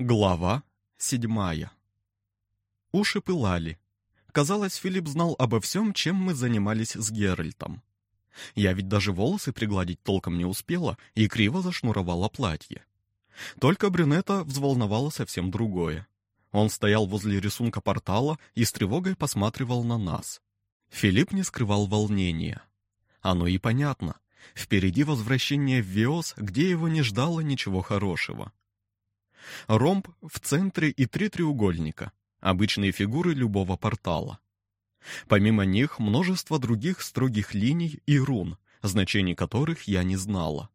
Глава седьмая. Уши пылали. Казалось, Филипп знал обо всем, чем мы занимались с Геральтом. Я ведь даже волосы пригладить толком не успела и криво зашнуровала платье. Только брюнета взволновало совсем другое. Он стоял возле рисунка портала и с тревогой посматривал на нас. Филипп не скрывал волнения. Оно и понятно. Впереди возвращение в Виос, где его не ждало ничего хорошего. Ромб в центре и три треугольника, обычные фигуры любого портала. Помимо них множество других строгих линий и рун, значений которых я не знала.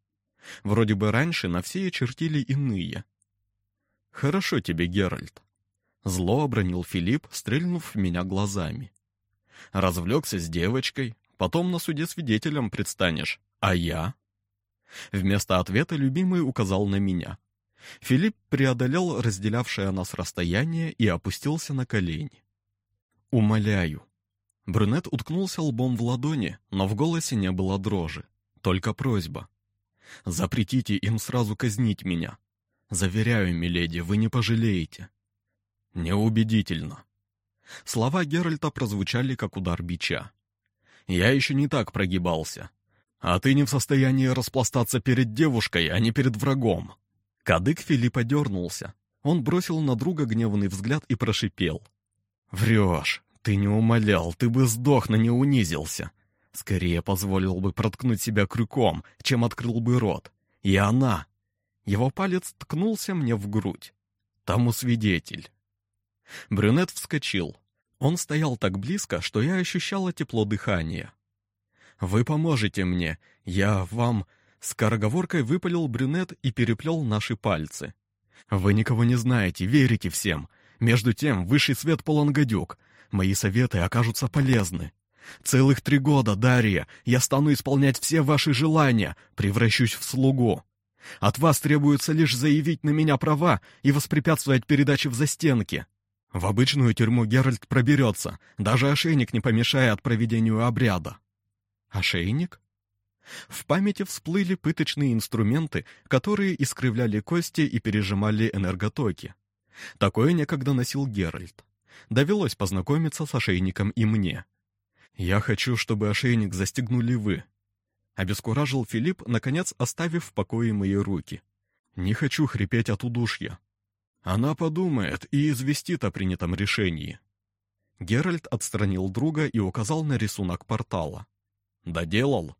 Вроде бы раньше на все чертили иные. «Хорошо тебе, Геральт», — зло обронил Филипп, стрельнув в меня глазами. «Развлекся с девочкой, потом на суде свидетелем предстанешь, а я?» Вместо ответа любимый указал на меня. Филипп преодолел разделявшее нас расстояние и опустился на колени. «Умоляю». Брюнет уткнулся лбом в ладони, но в голосе не было дрожи. Только просьба. «Запретите им сразу казнить меня. Заверяю, миледи, вы не пожалеете». «Неубедительно». Слова Геральта прозвучали, как удар бича. «Я еще не так прогибался. А ты не в состоянии распластаться перед девушкой, а не перед врагом». Кадык Филиппа дернулся. Он бросил на друга гневный взгляд и прошипел. «Врешь! Ты не умолял, ты бы сдох, но не унизился. Скорее позволил бы проткнуть себя крюком, чем открыл бы рот. И она!» Его палец ткнулся мне в грудь. Тому свидетель. Брюнет вскочил. Он стоял так близко, что я ощущала тепло дыхания. «Вы поможете мне. Я вам...» Скороговоркой выпалил брюнет и переплел наши пальцы. «Вы никого не знаете, верите всем. Между тем, высший свет полон гадюк. Мои советы окажутся полезны. Целых три года, Дарья, я стану исполнять все ваши желания, превращусь в слугу. От вас требуется лишь заявить на меня права и воспрепятствовать передаче в застенки. В обычную тюрьму Геральт проберется, даже ошейник не помешает проведению обряда». «Ошейник?» В памяти всплыли пыточные инструменты, которые искривляли кости и пережимали энерготоки. Такое некогда носил Геральт. Довелось познакомиться с ошейником и мне. «Я хочу, чтобы ошейник застегнули вы», — обескуражил Филипп, наконец оставив в покое мои руки. «Не хочу хрипеть от удушья». Она подумает и известит о принятом решении. Геральт отстранил друга и указал на рисунок портала. «Доделал?»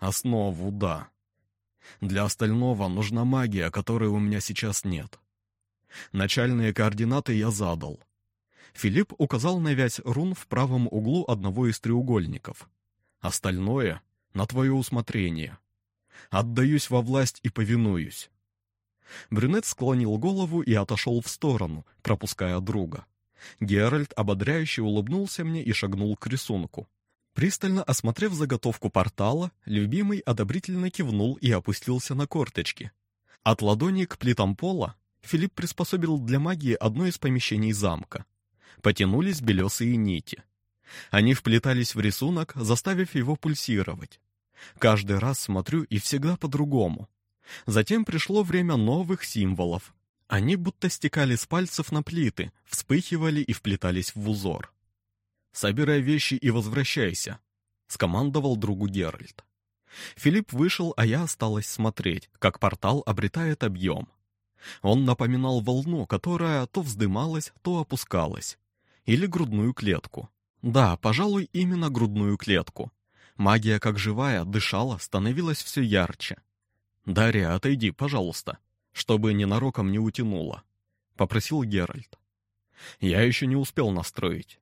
Основу — да. Для остального нужна магия, которой у меня сейчас нет. Начальные координаты я задал. Филипп указал на вязь рун в правом углу одного из треугольников. Остальное — на твое усмотрение. Отдаюсь во власть и повинуюсь. Брюнет склонил голову и отошел в сторону, пропуская друга. Геральт ободряюще улыбнулся мне и шагнул к рисунку. Пристально осмотрев заготовку портала, любимый одобрительно кивнул и опустился на корточки. От ладони к плитам пола Филипп приспособил для магии одно из помещений замка. Потянулись белесые нити. Они вплетались в рисунок, заставив его пульсировать. Каждый раз смотрю и всегда по-другому. Затем пришло время новых символов. Они будто стекали с пальцев на плиты, вспыхивали и вплетались в узор. «Собирай вещи и возвращайся», — скомандовал другу Геральт. Филипп вышел, а я осталась смотреть, как портал обретает объем. Он напоминал волну, которая то вздымалась, то опускалась. Или грудную клетку. Да, пожалуй, именно грудную клетку. Магия, как живая, дышала, становилась все ярче. «Дарья, отойди, пожалуйста, чтобы ненароком не утянуло», — попросил Геральт. «Я еще не успел настроить.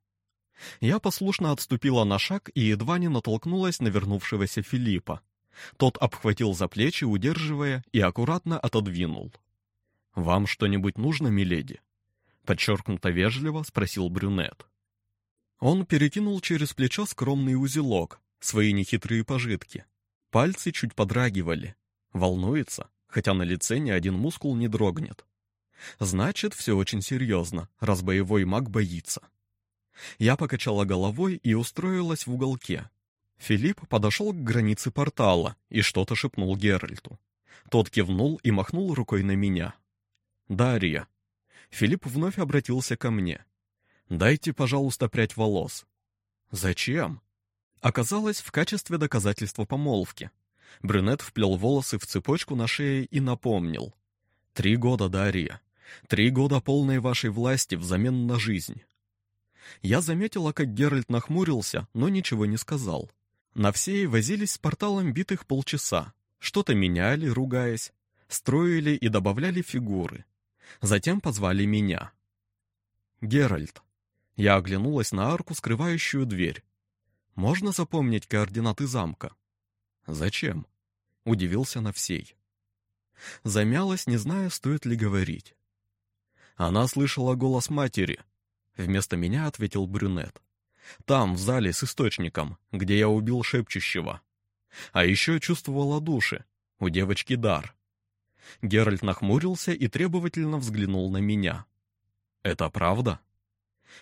Я послушно отступила на шаг и едва не натолкнулась на вернувшегося Филиппа. Тот обхватил за плечи, удерживая, и аккуратно отодвинул. «Вам что-нибудь нужно, миледи?» Подчеркнуто вежливо спросил брюнет. Он перекинул через плечо скромный узелок, свои нехитрые пожитки. Пальцы чуть подрагивали. Волнуется, хотя на лице ни один мускул не дрогнет. Значит, все очень серьезно, раз боевой маг боится. Я покачала головой и устроилась в уголке. Филипп подошел к границе портала и что-то шепнул Геральту. Тот кивнул и махнул рукой на меня. «Дарья». Филипп вновь обратился ко мне. «Дайте, пожалуйста, прядь волос». «Зачем?» Оказалось, в качестве доказательства помолвки. Брюнет вплел волосы в цепочку на шее и напомнил. «Три года, Дарья. Три года полной вашей власти взамен на жизнь». Я заметила, как Геральт нахмурился, но ничего не сказал. На всей возились с порталом битых полчаса. Что-то меняли, ругаясь, строили и добавляли фигуры. Затем позвали меня. «Геральт». Я оглянулась на арку, скрывающую дверь. «Можно запомнить координаты замка?» «Зачем?» — удивился Навсей. Замялась, не зная, стоит ли говорить. Она слышала голос матери. Вместо меня ответил брюнет. Там, в зале с источником, где я убил шепчущего. А еще чувствовала души. У девочки дар. Геральт нахмурился и требовательно взглянул на меня. «Это правда?»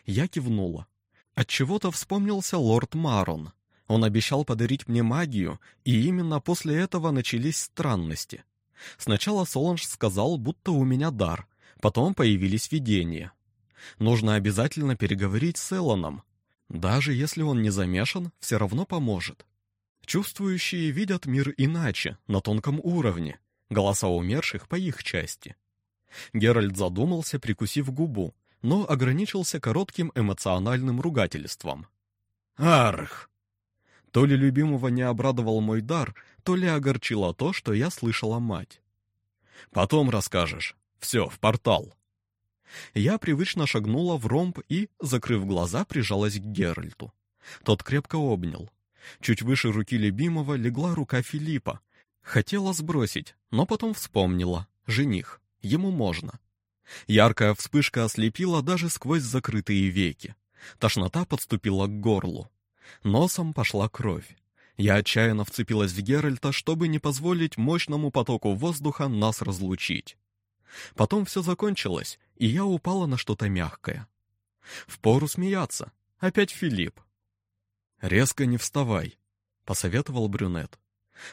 Я кивнула. Отчего-то вспомнился лорд Марон. Он обещал подарить мне магию, и именно после этого начались странности. Сначала Соланж сказал, будто у меня дар, потом появились видения. Нужно обязательно переговорить с Элоном. Даже если он не замешан, все равно поможет. Чувствующие видят мир иначе, на тонком уровне. Голоса умерших по их части. Геральт задумался, прикусив губу, но ограничился коротким эмоциональным ругательством. «Арх!» То ли любимого не обрадовал мой дар, то ли огорчило то, что я слышала мать. «Потом расскажешь. Все, в портал». Я привычно шагнула в ромб и, закрыв глаза, прижалась к Геральту. Тот крепко обнял. Чуть выше руки любимого легла рука Филиппа. Хотела сбросить, но потом вспомнила. Жених. Ему можно. Яркая вспышка ослепила даже сквозь закрытые веки. Тошнота подступила к горлу. Носом пошла кровь. Я отчаянно вцепилась в Геральта, чтобы не позволить мощному потоку воздуха нас разлучить. Потом все закончилось, и я упала на что-то мягкое. Впору смеяться. Опять Филипп. «Резко не вставай», — посоветовал брюнет.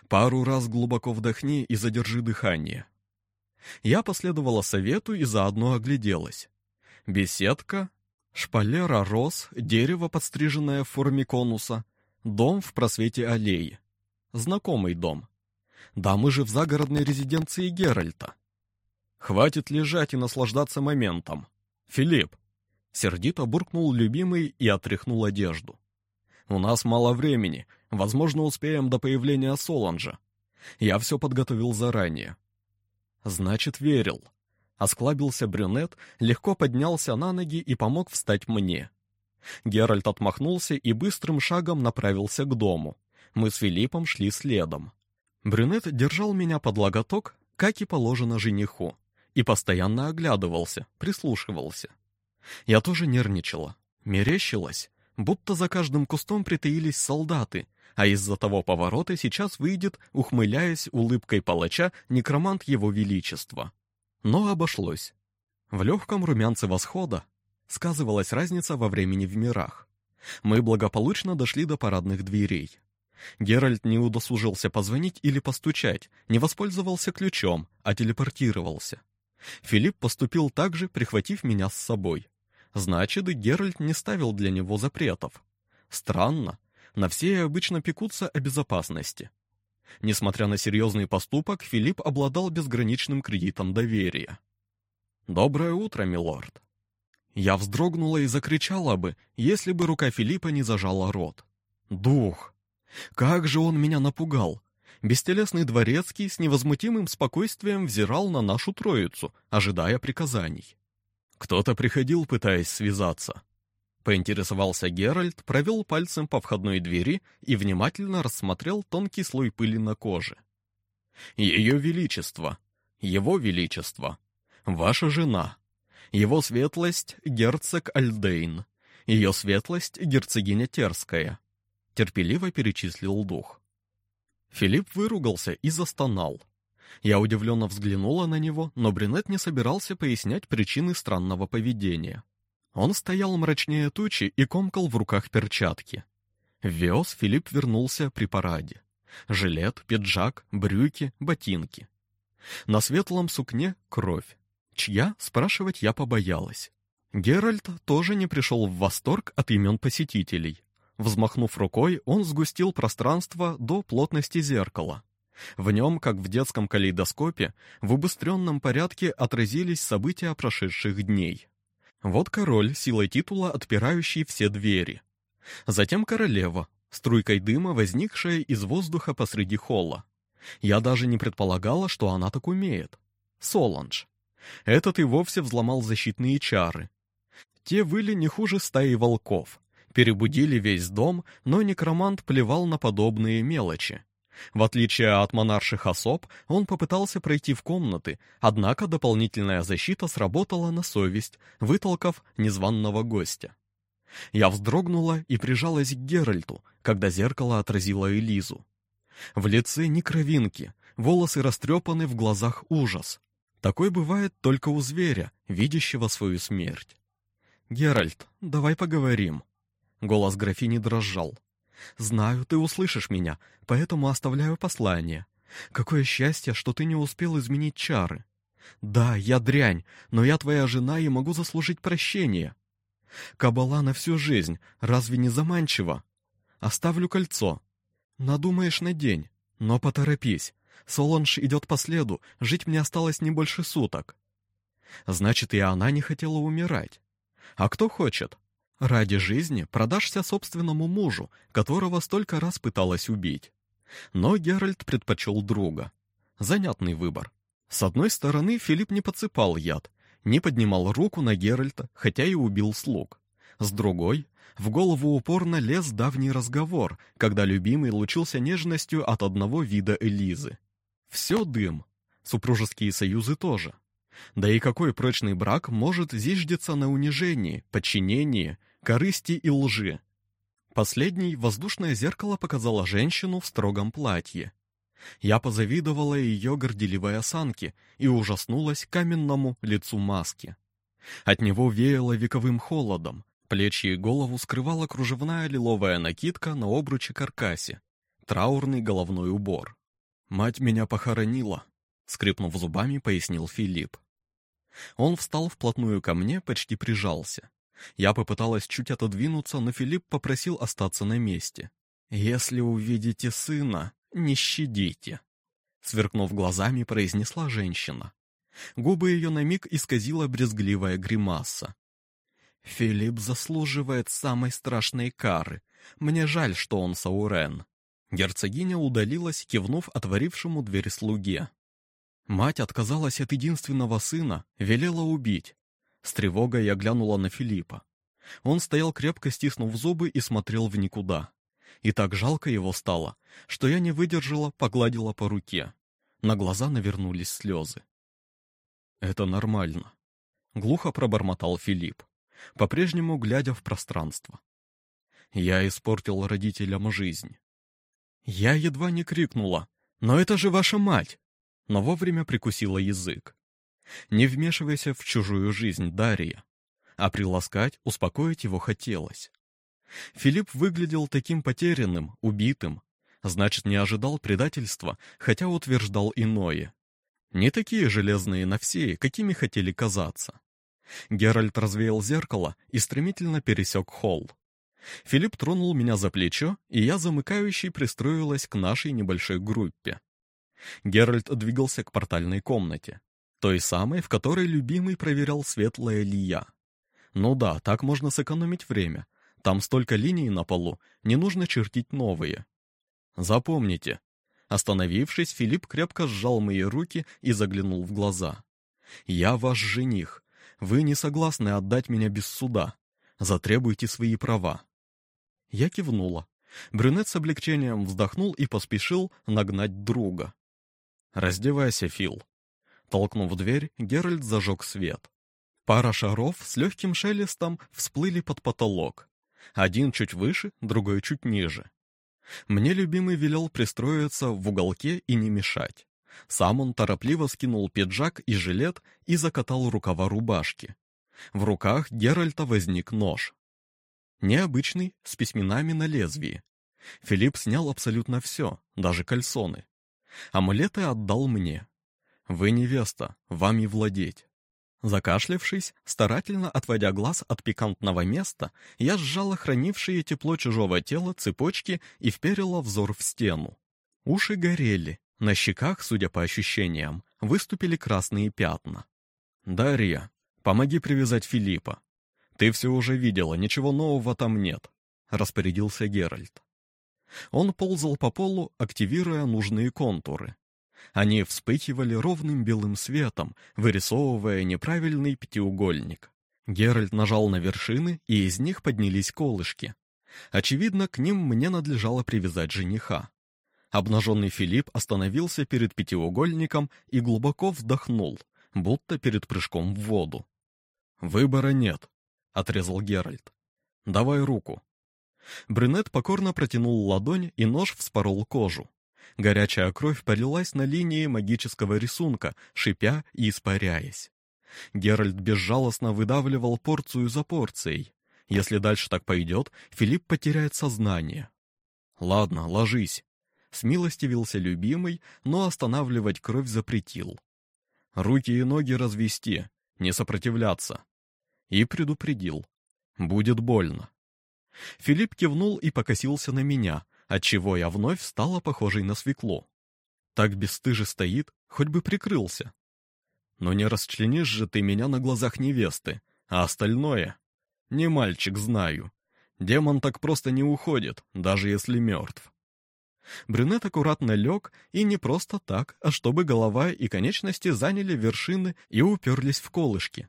«Пару раз глубоко вдохни и задержи дыхание». Я последовала совету и заодно огляделась. Беседка, Шпалера роз, дерево, подстриженное в форме конуса, дом в просвете аллеи. Знакомый дом. Да мы же в загородной резиденции Геральта. Хватит лежать и наслаждаться моментом. Филипп. Сердито буркнул любимый и отряхнул одежду. У нас мало времени, возможно, успеем до появления Соланжа. Я все подготовил заранее. Значит, верил. Осклабился брюнет, легко поднялся на ноги и помог встать мне. Геральт отмахнулся и быстрым шагом направился к дому. Мы с Филиппом шли следом. Брюнет держал меня под локоток, как и положено жениху, и постоянно оглядывался, прислушивался. Я тоже нервничала, мерещилась, будто за каждым кустом притаились солдаты, а из-за того поворота сейчас выйдет, ухмыляясь улыбкой палача, некромант его величества. Но обошлось. В легком румянце восхода сказывалась разница во времени в мирах. Мы благополучно дошли до парадных дверей. Геральт не удосужился позвонить или постучать, не воспользовался ключом, а телепортировался. Филипп поступил так же, прихватив меня с собой. Значит, Геральт не ставил для него запретов. Странно, на все обычно пекутся о безопасности. Несмотря на серьезный поступок, Филипп обладал безграничным кредитом доверия. «Доброе утро, милорд!» Я вздрогнула и закричала бы, если бы рука Филиппа не зажала рот. «Дух! Как же он меня напугал!» Бестелесный дворецкий с невозмутимым спокойствием взирал на нашу троицу, ожидая приказаний. Кто-то приходил, пытаясь связаться. Поинтересовался Геральт, провел пальцем по входной двери и внимательно рассмотрел тонкий слой пыли на коже. «Ее Величество, Его Величество, ваша жена, Его Светлость герцог Альдейн, Ее Светлость герцогиня Терская», — терпеливо перечислил дух. Филипп выругался и застонал. Я удивленно взглянула на него, но Брюнет не собирался пояснять причины странного поведения. Он стоял мрачнее тучи и комкал в руках перчатки. В Виос Филипп вернулся при параде. Жилет, пиджак, брюки, ботинки. На светлом сукне кровь. Чья, спрашивать я побоялась. Геральт тоже не пришел в восторг от имен посетителей. Взмахнув рукой, он сгустил пространство до плотности зеркала. В нем, как в детском калейдоскопе, в убыстренном порядке отразились события прошедших дней. Вот король, силой титула отпирающий все двери. Затем королева, струйкой дыма, возникшая из воздуха посреди холла. Я даже не предполагала, что она так умеет. Соланж. Этот и вовсе взломал защитные чары. Те выли не хуже стаи волков. Перебудили весь дом, но некромант плевал на подобные мелочи. В отличие от монарших особ, он попытался пройти в комнаты, однако дополнительная защита сработала на совесть, вытолкав незваного гостя. Я вздрогнула и прижалась к Геральту, когда зеркало отразило Элизу. В лице ни кровинки, волосы растрепаны, в глазах ужас. Такой бывает только у зверя, видящего свою смерть. «Геральт, давай поговорим». Голос графини дрожал. «Знаю, ты услышишь меня, поэтому оставляю послание. Какое счастье, что ты не успел изменить чары. Да, я дрянь, но я твоя жена и могу заслужить прощение. Кабала на всю жизнь, разве не заманчиво? Оставлю кольцо. Надумаешь на день, но поторопись. Солонж идет по следу, жить мне осталось не больше суток. Значит, и она не хотела умирать. А кто хочет? Ради жизни продашься собственному мужу, которого столько раз пыталась убить. Но Геральт предпочел друга. Занятный выбор. С одной стороны, Филипп не подсыпал яд, не поднимал руку на Геральта, хотя и убил слуг. С другой, в голову упорно лез давний разговор, когда любимый лучился нежностью от одного вида Элизы. Все дым. Супружеские союзы тоже. Да и какой прочный брак может зиждиться на унижении, подчинении, корысти и лжи? Последний воздушное зеркало показало женщину в строгом платье. Я позавидовала ее горделивой осанке и ужаснулась каменному лицу маски. От него веяло вековым холодом, плечи и голову скрывала кружевная лиловая накидка на обруче каркасе, траурный головной убор. «Мать меня похоронила», — скрипнув зубами, пояснил Филипп. Он встал вплотную ко мне, почти прижался. Я попыталась чуть отодвинуться, но Филипп попросил остаться на месте. «Если увидите сына, не щадите», — сверкнув глазами, произнесла женщина. Губы ее на миг исказила брезгливая гримаса. «Филипп заслуживает самой страшной кары. Мне жаль, что он Саурен». Герцогиня удалилась, кивнув отворившему дверь слуге. Мать отказалась от единственного сына, велела убить. С тревогой я глянула на Филиппа. Он стоял крепко стиснув зубы и смотрел в никуда. И так жалко его стало, что я не выдержала, погладила по руке. На глаза навернулись слезы. «Это нормально», — глухо пробормотал Филипп, по-прежнему глядя в пространство. «Я испортил родителям жизнь. Я едва не крикнула. «Но это же ваша мать!» Но вовремя прикусила язык. Не вмешивайся в чужую жизнь, Дарья. А приласкать, успокоить его хотелось. Филипп выглядел таким потерянным, убитым. Значит, не ожидал предательства, хотя утверждал иное. Не такие железные на все, какими хотели казаться. Геральт развеял зеркало и стремительно пересек холл. Филипп тронул меня за плечо, и я замыкающий пристроилась к нашей небольшой группе. Геральт двигался к портальной комнате, той самой, в которой любимый проверял светлая ли я. Ну да, так можно сэкономить время. Там столько линий на полу, не нужно чертить новые. Запомните. Остановившись, Филипп крепко сжал мои руки и заглянул в глаза. «Я ваш жених. Вы не согласны отдать меня без суда. Затребуйте свои права. Я кивнула. Брюнет с облегчением вздохнул и поспешил нагнать друга. «Раздевайся, Фил». Толкнув дверь, Геральт зажег свет. Пара шаров с легким шелестом всплыли под потолок. Один чуть выше, другой чуть ниже. Мне любимый велел пристроиться в уголке и не мешать. Сам он торопливо скинул пиджак и жилет и закатал рукава рубашки. В руках Геральта возник нож. Необычный, с письменами на лезвии. Филипп снял абсолютно все, даже кальсоны. Амулеты отдал мне. Вы невеста, вам и владеть. Закашлявшись, старательно отводя глаз от пикантного места, я сжала хранившие тепло чужого тела цепочки и вперила взор в стену. Уши горели, на щеках, судя по ощущениям, выступили красные пятна. «Дарья, помоги привязать Филиппа. Ты все уже видела, ничего нового там нет», — распорядился Геральт. Он ползал по полу, активируя нужные контуры. Они вспыхивали ровным белым светом, вырисовывая неправильный пятиугольник. Геральт нажал на вершины, и из них поднялись колышки. Очевидно, к ним мне надлежало привязать жениха. Обнаженный Филипп остановился перед пятиугольником и глубоко вдохнул, будто перед прыжком в воду. «Выбора нет», — отрезал Геральт. «Давай руку». Брюнет покорно протянул ладонь, и нож вспорол кожу. Горячая кровь полилась на линии магического рисунка, шипя и испаряясь. Геральт безжалостно выдавливал порцию за порцией. Если дальше так пойдет, Филипп потеряет сознание. «Ладно, ложись», — смилостивился любимый, но останавливать кровь запретил. «Руки и ноги развести, не сопротивляться». И предупредил. «Будет больно». Филипп кивнул и покосился на меня, отчего я вновь стала похожей на свекло. Так бесстыже стоит, хоть бы прикрылся. Но не расчленишь же ты меня на глазах невесты, а остальное? Не мальчик, знаю. Демон так просто не уходит, даже если мертв. Брюнет аккуратно лег, и не просто так, а чтобы голова и конечности заняли вершины и уперлись в колышки.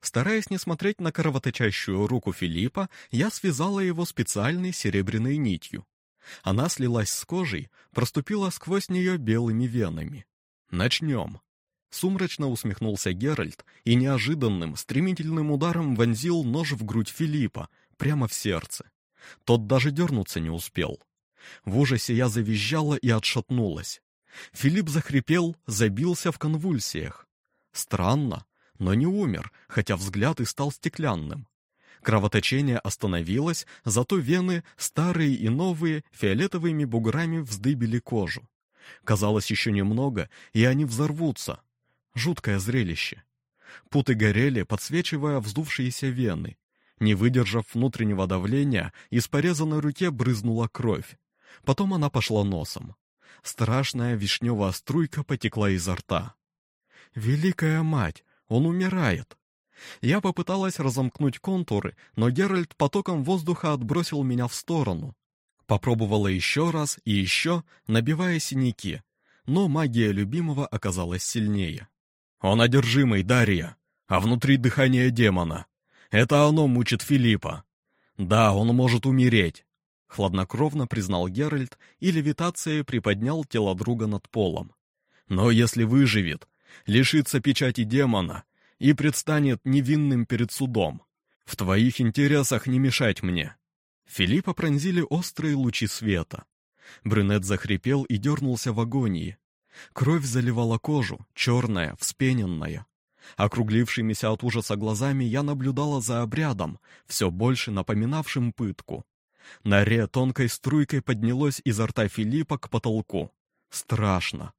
Стараясь не смотреть на кровоточащую руку Филиппа, я связала его специальной серебряной нитью. Она слилась с кожей, проступила сквозь нее белыми венами. «Начнем!» Сумрачно усмехнулся Геральт и неожиданным, стремительным ударом вонзил нож в грудь Филиппа, прямо в сердце. Тот даже дернуться не успел. В ужасе я завизжала и отшатнулась. Филипп захрипел, забился в конвульсиях. Странно, но не умер, хотя взгляд и стал стеклянным. Кровоточение остановилось, зато вены, старые и новые, фиолетовыми буграми вздыбили кожу. Казалось, еще немного, и они взорвутся. Жуткое зрелище. Путы горели, подсвечивая вздувшиеся вены. Не выдержав внутреннего давления, из порезанной руке брызнула кровь. Потом она пошла носом. Страшная вишневая струйка потекла изо рта. «Великая мать! Он умирает!» Я попыталась разомкнуть контуры, но Геральт потоком воздуха отбросил меня в сторону. Попробовала еще раз и еще, набивая синяки, но магия любимого оказалась сильнее. «Он одержимый, Дарья, а внутри дыхание демона. Это оно мучит Филиппа. Да, он может умереть», — хладнокровно признал Геральт и левитацией приподнял тело друга над полом. «Но если выживет, лишится печати демона, и предстанет невинным перед судом. В твоих интересах не мешать мне». Филиппа пронзили острые лучи света. Брюнет захрипел и дернулся в агонии. Кровь заливала кожу, черная, вспененная. Округлившимися от ужаса глазами я наблюдала за обрядом, все больше напоминавшим пытку. Наре тонкой струйкой поднялось изо рта Филиппа к потолку. Страшно.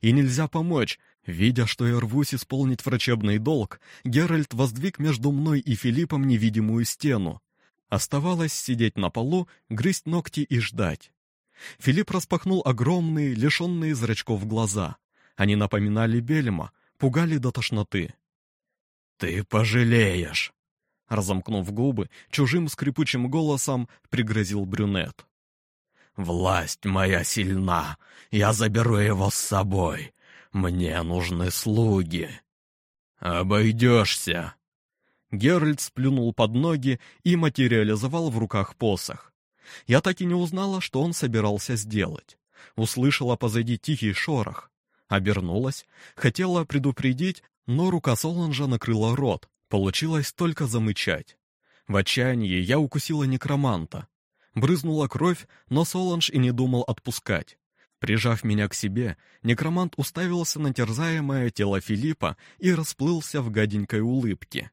И нельзя помочь, Видя, что я рвусь исполнить врачебный долг, Геральт воздвиг между мной и Филиппом невидимую стену. Оставалось сидеть на полу, грызть ногти и ждать. Филипп распахнул огромные, лишенные зрачков глаза. Они напоминали бельма, пугали до тошноты. «Ты пожалеешь!» Разомкнув губы, чужим скрипучим голосом пригрозил брюнет. «Власть моя сильна, я заберу его с собой. Мне нужны слуги. Обойдешься. Геральт сплюнул под ноги и материализовал в руках посох. Я так и не узнала, что он собирался сделать. Услышала позади тихий шорох. Обернулась, хотела предупредить, но рука Соланжа накрыла рот, получилось только замычать. В отчаянии я укусила некроманта. Брызнула кровь, но Соланж и не думал отпускать. Прижав меня к себе, некромант уставился на терзаемое тело Филиппа и расплылся в гаденькой улыбке.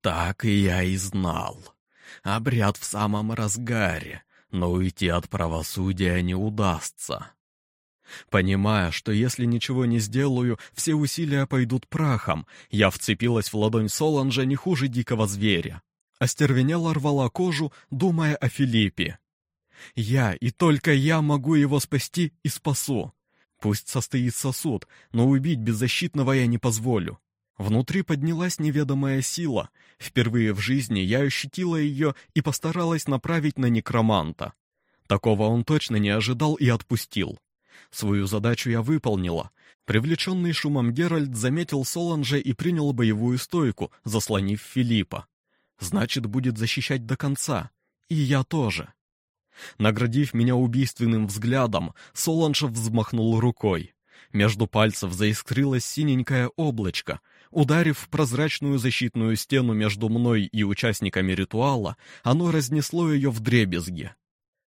«Так и я и знал. Обряд в самом разгаре, но уйти от правосудия не удастся». Понимая, что если ничего не сделаю, все усилия пойдут прахом, я вцепилась в ладонь Соланжа не хуже дикого зверя. Остервенела рвала кожу, думая о Филиппе. Я и только я могу его спасти и спасу. Пусть состоится суд, но убить беззащитного я не позволю. Внутри поднялась неведомая сила. Впервые в жизни я ощутила ее и постаралась направить на некроманта. Такого он точно не ожидал и отпустил. Свою задачу я выполнила. Привлеченный шумом Геральт заметил Соланже и принял боевую стойку, заслонив Филиппа. Значит, будет защищать до конца. И я тоже. Наградив меня убийственным взглядом, Соланж взмахнул рукой. Между пальцев заискрилось синенькое облачко. Ударив в прозрачную защитную стену между мной и участниками ритуала, оно разнесло ее в дребезги.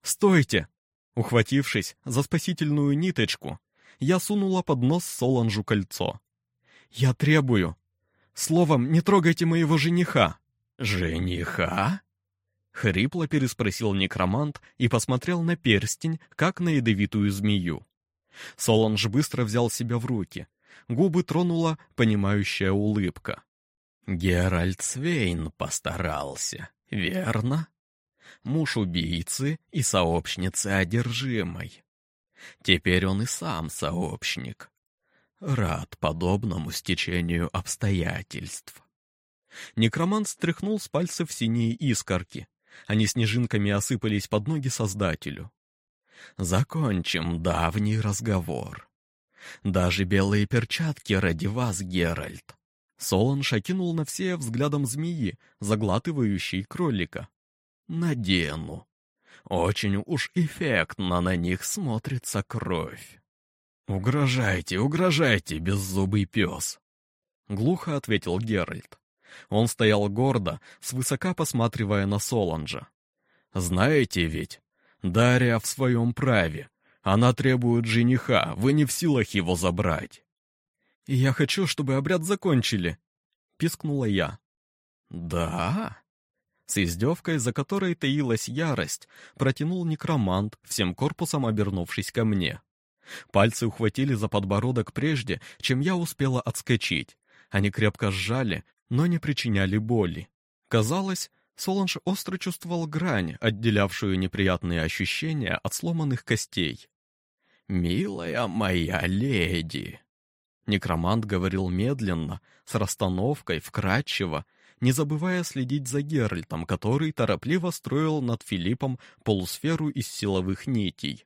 «Стойте!» Ухватившись за спасительную ниточку, я сунула под нос Соланжу кольцо. «Я требую. Словом, не трогайте моего жениха». «Жениха?» Хрипло переспросил некромант и посмотрел на перстень, как на ядовитую змею. Соланж быстро взял себя в руки. Губы тронула понимающая улыбка. «Геральт Свейн постарался, верно? Муж убийцы и сообщницы одержимой. Теперь он и сам сообщник. Рад подобному стечению обстоятельств». Некромант стряхнул с пальцев синие искорки. Они снежинками осыпались под ноги Создателю. «Закончим давний разговор. Даже белые перчатки ради вас, Геральт». Соланж окинул на все взглядом змеи, заглатывающей кролика. «Надену. Очень уж эффектно на них смотрится кровь». «Угрожайте, угрожайте, беззубый пес!» Глухо ответил Геральт. Он стоял гордо, свысока посматривая на Соланжа. «Знаете ведь, Дарья в своем праве. Она требует жениха, вы не в силах его забрать». «Я хочу, чтобы обряд закончили», — пискнула я. «Да?» С издевкой, за которой таилась ярость, протянул некромант, всем корпусом обернувшись ко мне. Пальцы ухватили за подбородок прежде, чем я успела отскочить. Они крепко сжали, но не причиняли боли. Казалось, Соланж остро чувствовал грань, отделявшую неприятные ощущения от сломанных костей. «Милая моя леди!» Некромант говорил медленно, с расстановкой, вкрадчиво, не забывая следить за Геральтом, который торопливо строил над Филиппом полусферу из силовых нитей.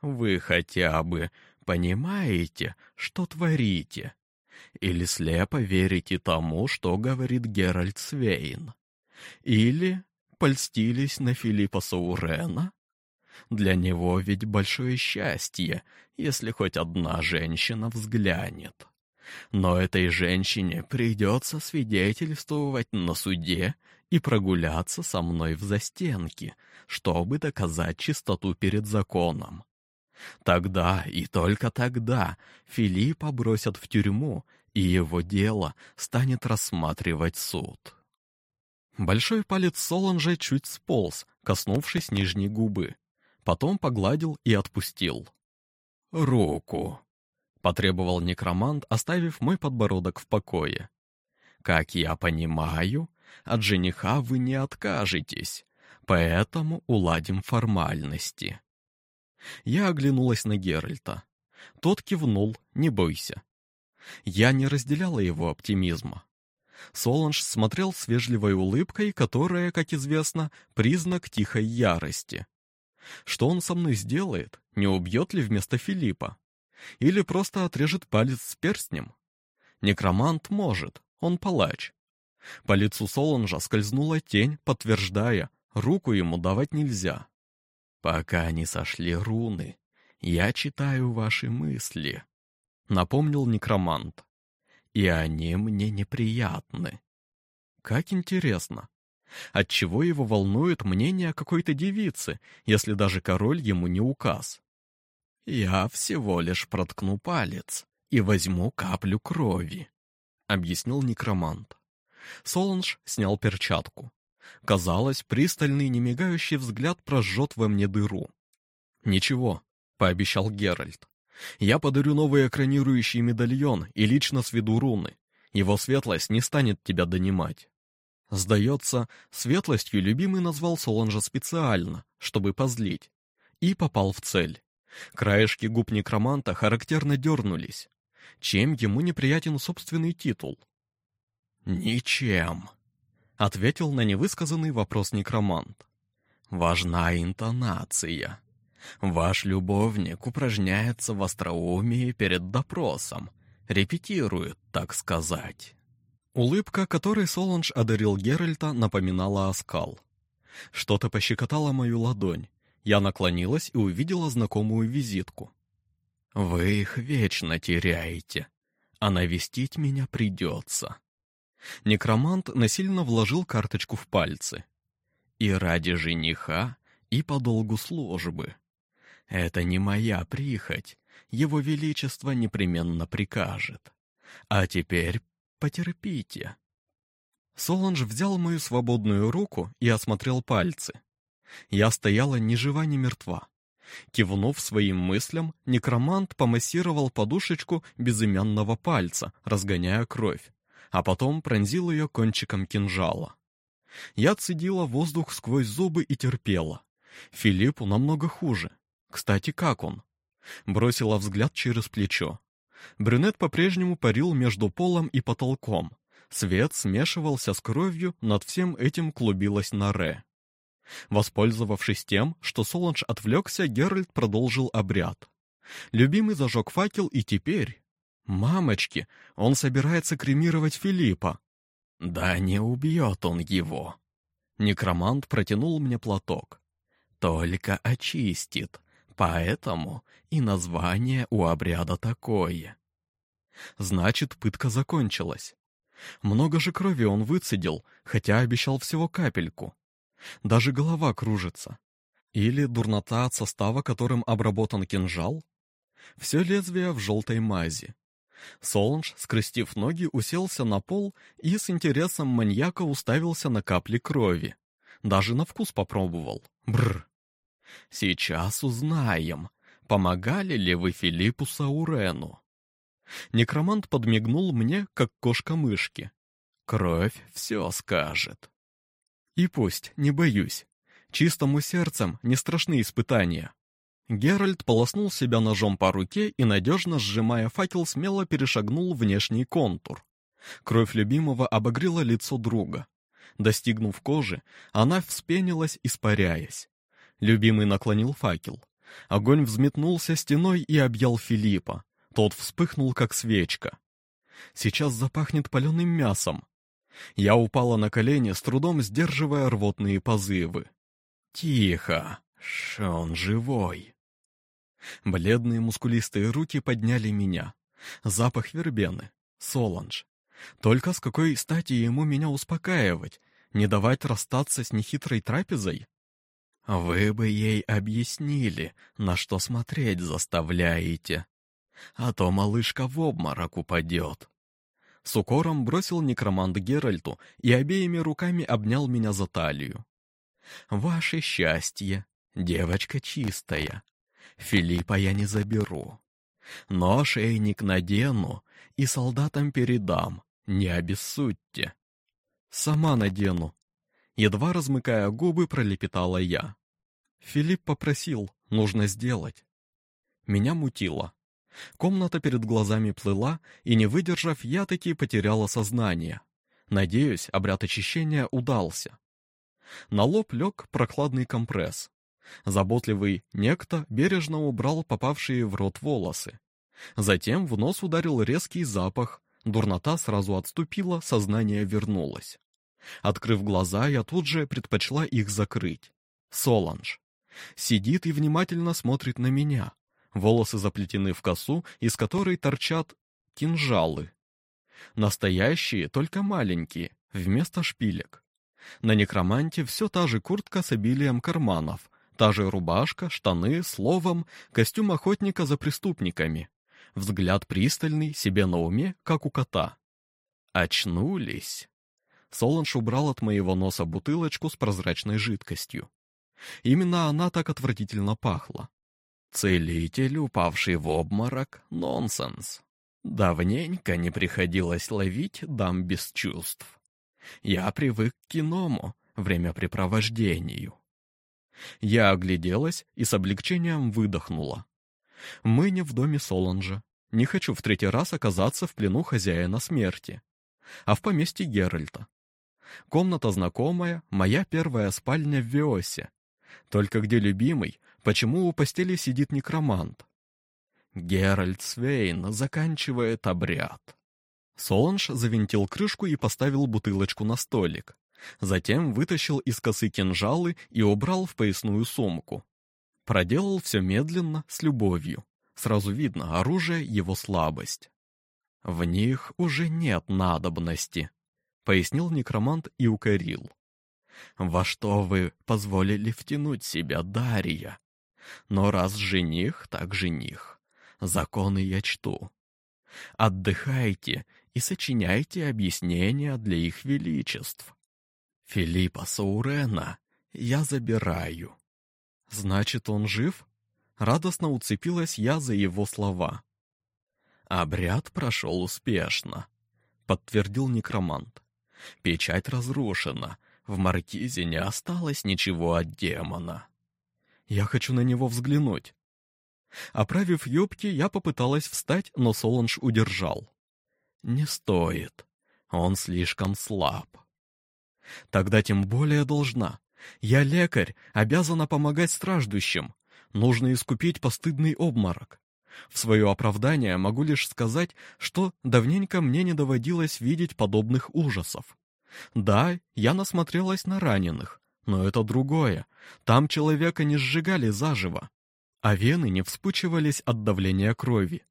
«Вы хотя бы понимаете, что творите?» Или слепо верите тому, что говорит Геральт Свейн? Или польстились на Филиппа Саурена? Для него ведь большое счастье, если хоть одна женщина взглянет. Но этой женщине придется свидетельствовать на суде и прогуляться со мной в застенки, чтобы доказать чистоту перед законом. Тогда и только тогда Филиппа бросят в тюрьму, и его дело станет рассматривать суд. Большой палец Соланжа чуть сполз, коснувшись нижней губы. Потом погладил и отпустил. «Руку», — потребовал некромант, оставив мой подбородок в покое. «Как я понимаю, от жениха вы не откажетесь, поэтому уладим формальности». Я оглянулась на Геральта. Тот кивнул, не бойся. Я не разделяла его оптимизма. Соланж смотрел с вежливой улыбкой, которая, как известно, признак тихой ярости. Что он со мной сделает? Не убьет ли вместо Филиппа? Или просто отрежет палец с перстнем? Некромант может, он палач. По лицу Соланжа скользнула тень, подтверждая, руку ему давать нельзя. «Пока не сошли руны, я читаю ваши мысли», — напомнил некромант. «И они мне неприятны». Как интересно. Отчего его волнует мнение какой-то девицы, если даже король ему не указ? «Я всего лишь проткну палец и возьму каплю крови», — объяснил некромант. Соланж снял перчатку. Казалось, пристальный, немигающий, мигающий взгляд прожжет во мне дыру. «Ничего», — пообещал Геральт. Я подарю новый экранирующий медальон и лично сведу руны. Его светлость не станет тебя донимать. Сдается, светлостью любимый назвал Соланжа специально, чтобы позлить. И попал в цель. Краешки губ некроманта характерно дернулись. Чем ему неприятен собственный титул? «Ничем», — ответил на невысказанный вопрос некромант. «Важна интонация. Ваш любовник упражняется в остроумии перед допросом, репетирует, так сказать». Улыбка, которой Соланж одарил Геральта, напоминала оскал. Что-то пощекотало мою ладонь. Я наклонилась и увидела знакомую визитку. «Вы их вечно теряете, а навестить меня придется». Некромант насильно вложил карточку в пальцы. «И ради жениха, и по долгу службы. Это не моя прихоть, его величество непременно прикажет. А теперь потерпите». Соланж взял мою свободную руку и осмотрел пальцы. Я стояла ни жива, ни мертва. Кивнув своим мыслям, некромант помассировал подушечку безымянного пальца, разгоняя кровь, а потом пронзил ее кончиком кинжала. Я цедила воздух сквозь зубы и терпела. Филиппу намного хуже. Кстати, как он? Бросила взгляд через плечо. Брюнет по-прежнему парил между полом и потолком. Свет смешивался с кровью, над всем этим клубилась норе. Воспользовавшись тем, что Соланж отвлекся, Геральт продолжил обряд. Любимый зажег факел, и теперь... Мамочки, он собирается кремировать Филиппа. Да не убьет он его. Некромант протянул мне платок. Только очистит. Поэтому и название у обряда такое. Значит, пытка закончилась. Много же крови он выцедил, хотя обещал всего капельку. Даже голова кружится. Или дурнота от состава, которым обработан кинжал? Все лезвие в желтой мази. Солнж, скрестив ноги, уселся на пол и с интересом маньяка уставился на капли крови. Даже на вкус попробовал. Бррр. Сейчас узнаем, помогали ли вы Филиппу Саурену. Некромант подмигнул мне, как кошка мышки. Кровь все скажет. И пусть, не боюсь. Чистому сердцем не страшны испытания. Геральт полоснул себя ножом по руке и, надежно сжимая факел, смело перешагнул внешний контур. Кровь любимого обогрела лицо друга. Достигнув кожи, она вспенилась, испаряясь. Любимый наклонил факел. Огонь взметнулся стеной и объял Филиппа. Тот вспыхнул, как свечка. Сейчас запахнет паленым мясом. Я упала на колени, с трудом сдерживая рвотные позывы. «Тихо! Он живой!» Бледные мускулистые руки подняли меня. Запах вербены. Соланж. Только с какой стати ему меня успокаивать? Не давать расстаться с нехитрой трапезой? Вы бы ей объяснили, на что смотреть заставляете. А то малышка в обморок упадет. С укором бросил некромант Геральту и обеими руками обнял меня за талию. «Ваше счастье, девочка чистая. Филиппа я не заберу. Но ошейник надену и солдатам передам, не обессудьте». «Сама надену». Едва размыкая губы, пролепетала я. Филипп попросил, нужно сделать. Меня мутило. Комната перед глазами плыла, и, не выдержав, я таки потеряла сознание. Надеюсь, обряд очищения удался. На лоб лег прохладный компресс. Заботливый некто бережно убрал попавшие в рот волосы. Затем в нос ударил резкий запах, дурнота сразу отступила, сознание вернулось. Открыв глаза, я тут же предпочла их закрыть. Соланж. Сидит и внимательно смотрит на меня, волосы заплетены в косу, из которой торчат кинжалы. Настоящие, только маленькие, вместо шпилек. На некроманте все та же куртка с обилием карманов, та же рубашка, штаны, словом, костюм охотника за преступниками. Взгляд пристальный, себе на уме, как у кота. Очнулись. Соланж убрал от моего носа бутылочку с прозрачной жидкостью. Именно она так отвратительно пахла. Целитель, упавший в обморок, нонсенс. Давненько не приходилось ловить дам без чувств. Я привык к иному времяпрепровождению. Я огляделась и с облегчением выдохнула. Мы не в доме Соланжа. Не хочу в третий раз оказаться в плену хозяина смерти, а в поместье Геральта. Комната знакомая, моя первая спальня в Виосе. Только где любимый, почему у постели сидит некромант? Геральт Свейн заканчивает обряд. Соланж завинтил крышку и поставил бутылочку на столик. Затем вытащил из косы кинжалы и убрал в поясную сумку. Проделал все медленно, с любовью. Сразу видно, оружие — его слабость. В них уже нет надобности, — пояснил некромант и укорил. «Во что вы позволили втянуть себя, Дарья? Но раз жених, так жених. Законы я чту. Отдыхайте и сочиняйте объяснения для их величеств. Филиппа Саурена я забираю». «Значит, он жив?» Радостно уцепилась я за его слова. «Обряд прошел успешно», — подтвердил некромант. «Печать разрушена, в маркизе не осталось ничего от демона. Я хочу на него взглянуть». Оправив юбки, я попыталась встать, но Солонж удержал. «Не стоит. Он слишком слаб». «Тогда тем более должна. Я лекарь, обязана помогать страждущим. Нужно искупить постыдный обморок. В свое оправдание могу лишь сказать, что давненько мне не доводилось видеть подобных ужасов. Да, я насмотрелась на раненых, но это другое. Там человека не сжигали заживо, а вены не вспучивались от давления крови.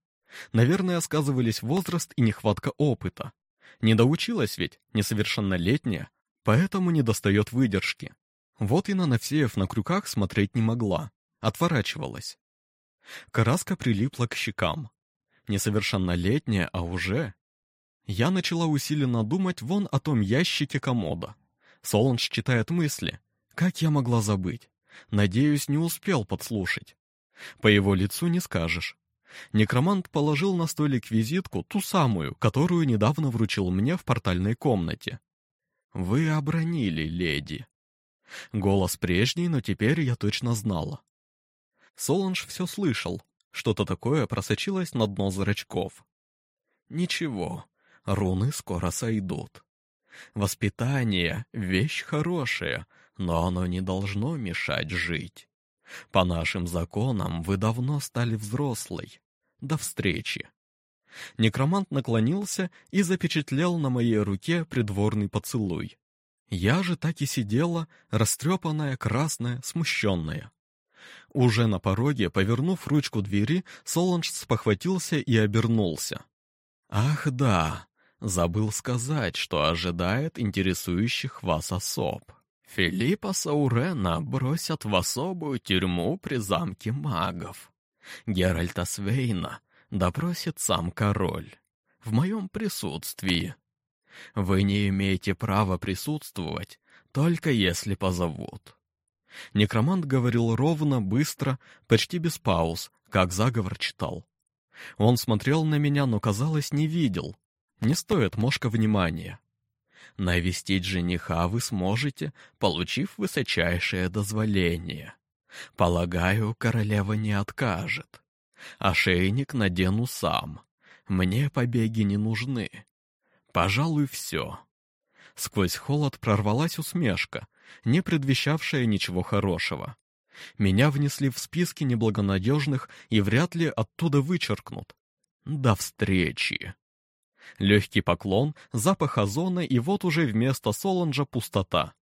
Наверное, сказывались возраст и нехватка опыта. Не доучилась ведь, несовершеннолетняя, поэтому не достает выдержки. Вот и на Навсеев на крюках смотреть не могла отворачивалась. Краска прилипла к щекам. Несовершеннолетняя, а уже... Я начала усиленно думать вон о том ящике комода. Солнж читает мысли. Как я могла забыть? Надеюсь, не успел подслушать. По его лицу не скажешь. Некромант положил на столик визитку, ту самую, которую недавно вручил мне в портальной комнате. «Вы обронили, леди». Голос прежний, но теперь я точно знала. Соланж все слышал. Что-то такое просочилось на дно зрачков. Ничего, руны скоро сойдут. Воспитание — вещь хорошая, но оно не должно мешать жить. По нашим законам вы давно стали взрослой. До встречи. Некромант наклонился и запечатлел на моей руке придворный поцелуй. Я же так и сидела, растрепанная, красная, смущенная. Уже на пороге, повернув ручку двери, Соланж спохватился и обернулся. «Ах да, забыл сказать, что ожидает интересующих вас особ. Филиппа Саурена бросят в особую тюрьму при замке магов. Геральта Свейна допросит сам король. В моем присутствии. Вы не имеете права присутствовать, только если позовут. Некромант говорил ровно, быстро, почти без пауз, как заговор читал. Он смотрел на меня, но, казалось, не видел. Не стоит мошка внимания. Навестить жениха вы сможете, получив высочайшее дозволение. Полагаю, королева не откажет. Ошейник надену сам. Мне побеги не нужны. Пожалуй, все. Сквозь холод прорвалась усмешка, не предвещавшая ничего хорошего. Меня внесли в списки неблагонадежных и вряд ли оттуда вычеркнут. До встречи. Легкий поклон, запах озона, и вот уже вместо Соланжа пустота.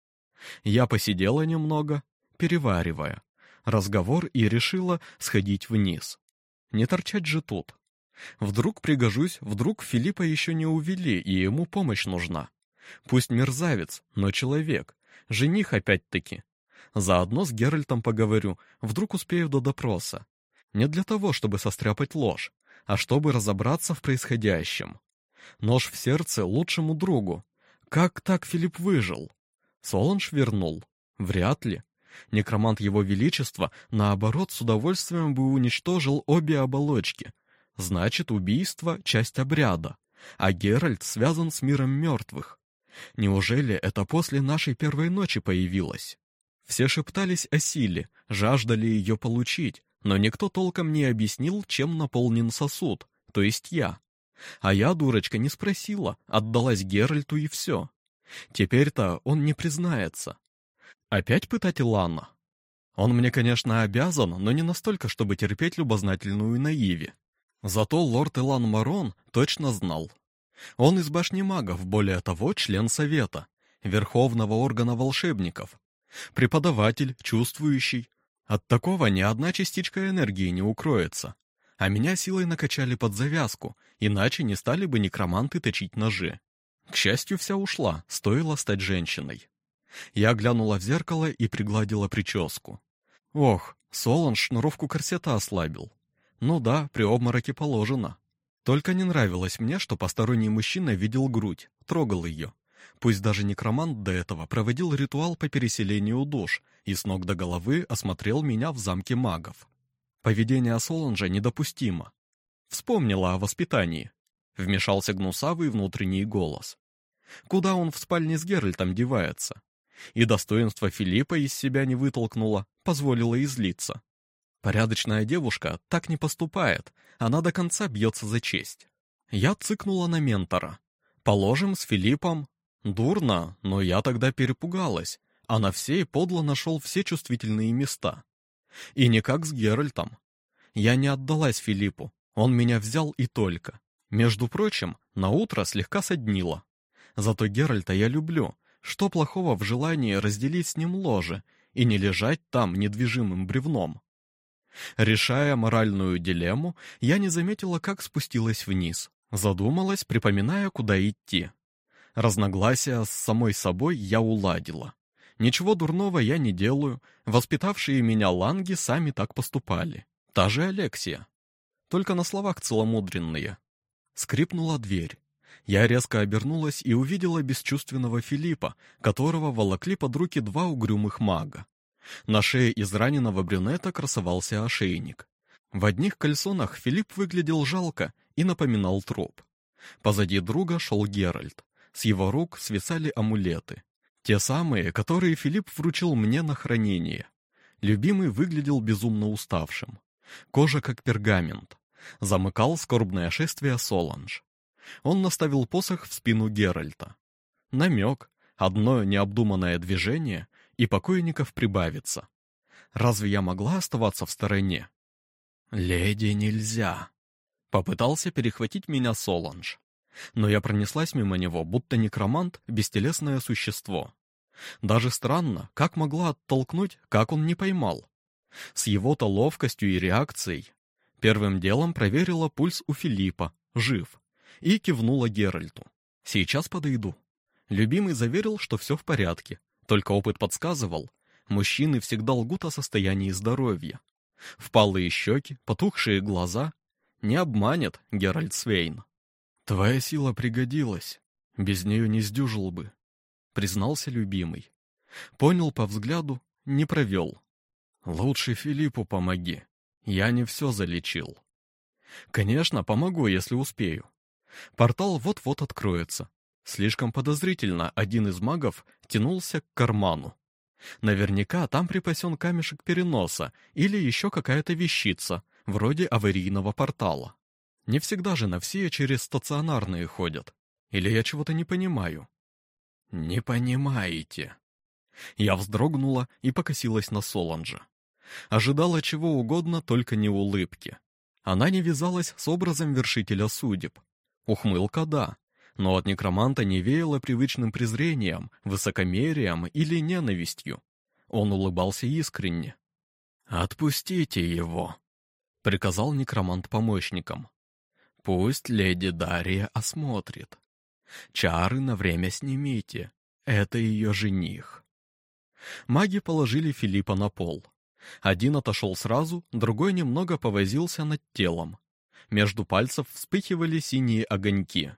Я посидела немного, переваривая. Разговор и решила сходить вниз. Не торчать же тут. Вдруг пригожусь, вдруг Филиппа еще не увели, и ему помощь нужна. Пусть мерзавец, но человек. Жених опять-таки. Заодно с Геральтом поговорю, вдруг успею до допроса. Не для того, чтобы состряпать ложь, а чтобы разобраться в происходящем. Нож в сердце лучшему другу. Как так Филипп выжил? Соланж вернул? Вряд ли. Некромант Его Величества, наоборот, с удовольствием бы уничтожил обе оболочки. Значит, убийство — часть обряда, а Геральт связан с миром мертвых. Неужели это после нашей первой ночи появилось? Все шептались о силе, жаждали ее получить, но никто толком не объяснил, чем наполнен сосуд, то есть я. А я, дурочка, не спросила, отдалась Геральту и все. Теперь-то он не признается. Опять пытать Илана? Он мне, конечно, обязан, но не настолько, чтобы терпеть любознательную наиви. Зато лорд Илан Марон точно знал. Он из башни магов, более того, член совета, верховного органа волшебников. Преподаватель, чувствующий. От такого ни одна частичка энергии не укроется. А меня силой накачали под завязку, иначе не стали бы некроманты точить ножи. К счастью, вся ушла, стоило стать женщиной. Я глянула в зеркало и пригладила прическу. Ох, Солон шнуровку корсета ослабил. Ну да, при обмороке положено. Только не нравилось мне, что посторонний мужчина видел грудь, трогал ее. Пусть даже некромант до этого проводил ритуал по переселению душ и с ног до головы осмотрел меня в замке магов. Поведение Соланжа недопустимо. Вспомнила о воспитании. Вмешался гнусавый внутренний голос. Куда он в спальне с Геральтом девается? И достоинство Филиппа из себя не вытолкнуло, позволило излиться. Порядочная девушка так не поступает, она до конца бьется за честь. Я цыкнула на ментора. Положим, с Филиппом. Дурно, но я тогда перепугалась, а на всей подло нашел все чувствительные места. И не как с Геральтом. Я не отдалась Филиппу, он меня взял и только. Между прочим, на утро слегка соднило. Зато Геральта я люблю. Что плохого в желании разделить с ним ложе и не лежать там недвижимым бревном? Решая моральную дилемму, я не заметила, как спустилась вниз. Задумалась, припоминая, куда идти. Разногласия с самой собой я уладила. Ничего дурного я не делаю, воспитавшие меня ланги сами так поступали. Та же Алексия. Только на словах целомудренные. Скрипнула дверь. Я резко обернулась и увидела бесчувственного Филиппа, которого волокли под руки два угрюмых мага. На шее израненного брюнета красовался ошейник. В одних кальсонах Филипп выглядел жалко и напоминал труп. Позади друга шел Геральт. С его рук свисали амулеты. Те самые, которые Филипп вручил мне на хранение. Любимый выглядел безумно уставшим. Кожа как пергамент. Замыкал скорбное шествие Соланж. Он наставил посох в спину Геральта. Намек, одно необдуманное движение, и покойников прибавится. Разве я могла оставаться в стороне? «Леди, нельзя!» Попытался перехватить меня Соланж. Но я пронеслась мимо него, будто некромант — бестелесное существо. Даже странно, как могла оттолкнуть, как он не поймал. С его-то ловкостью и реакцией. Первым делом проверила пульс у Филиппа, жив, и кивнула Геральту. «Сейчас подойду». Любимый заверил, что все в порядке, только опыт подсказывал, мужчины всегда лгут о состоянии здоровья. Впалые щеки, потухшие глаза. Не обманет Геральт Свейн. «Твоя сила пригодилась. Без нее не сдюжил бы», — признался любимый. Понял по взгляду, не провел. «Лучше Филиппу помоги. Я не все залечил». «Конечно, помогу, если успею. Портал вот-вот откроется. Слишком подозрительно один из магов тянулся к карману. Наверняка там припасен камешек переноса или еще какая-то вещица, вроде аварийного портала. Не всегда же на все через стационарные ходят. Или я чего-то не понимаю? Не понимаете. Я вздрогнула и покосилась на Соланжа. Ожидала чего угодно, только не улыбки. Она не вязалась с образом вершителя судеб. Ухмылка — да, но от некроманта не веяло привычным презрением, высокомерием или ненавистью. Он улыбался искренне. «Отпустите его», — приказал некромант помощникам. «Пусть леди Дарья осмотрит. Чары на время снимите. Это ее жених». Маги положили Филиппа на пол. Один отошел сразу, другой немного повозился над телом. Между пальцев вспыхивали синие огоньки.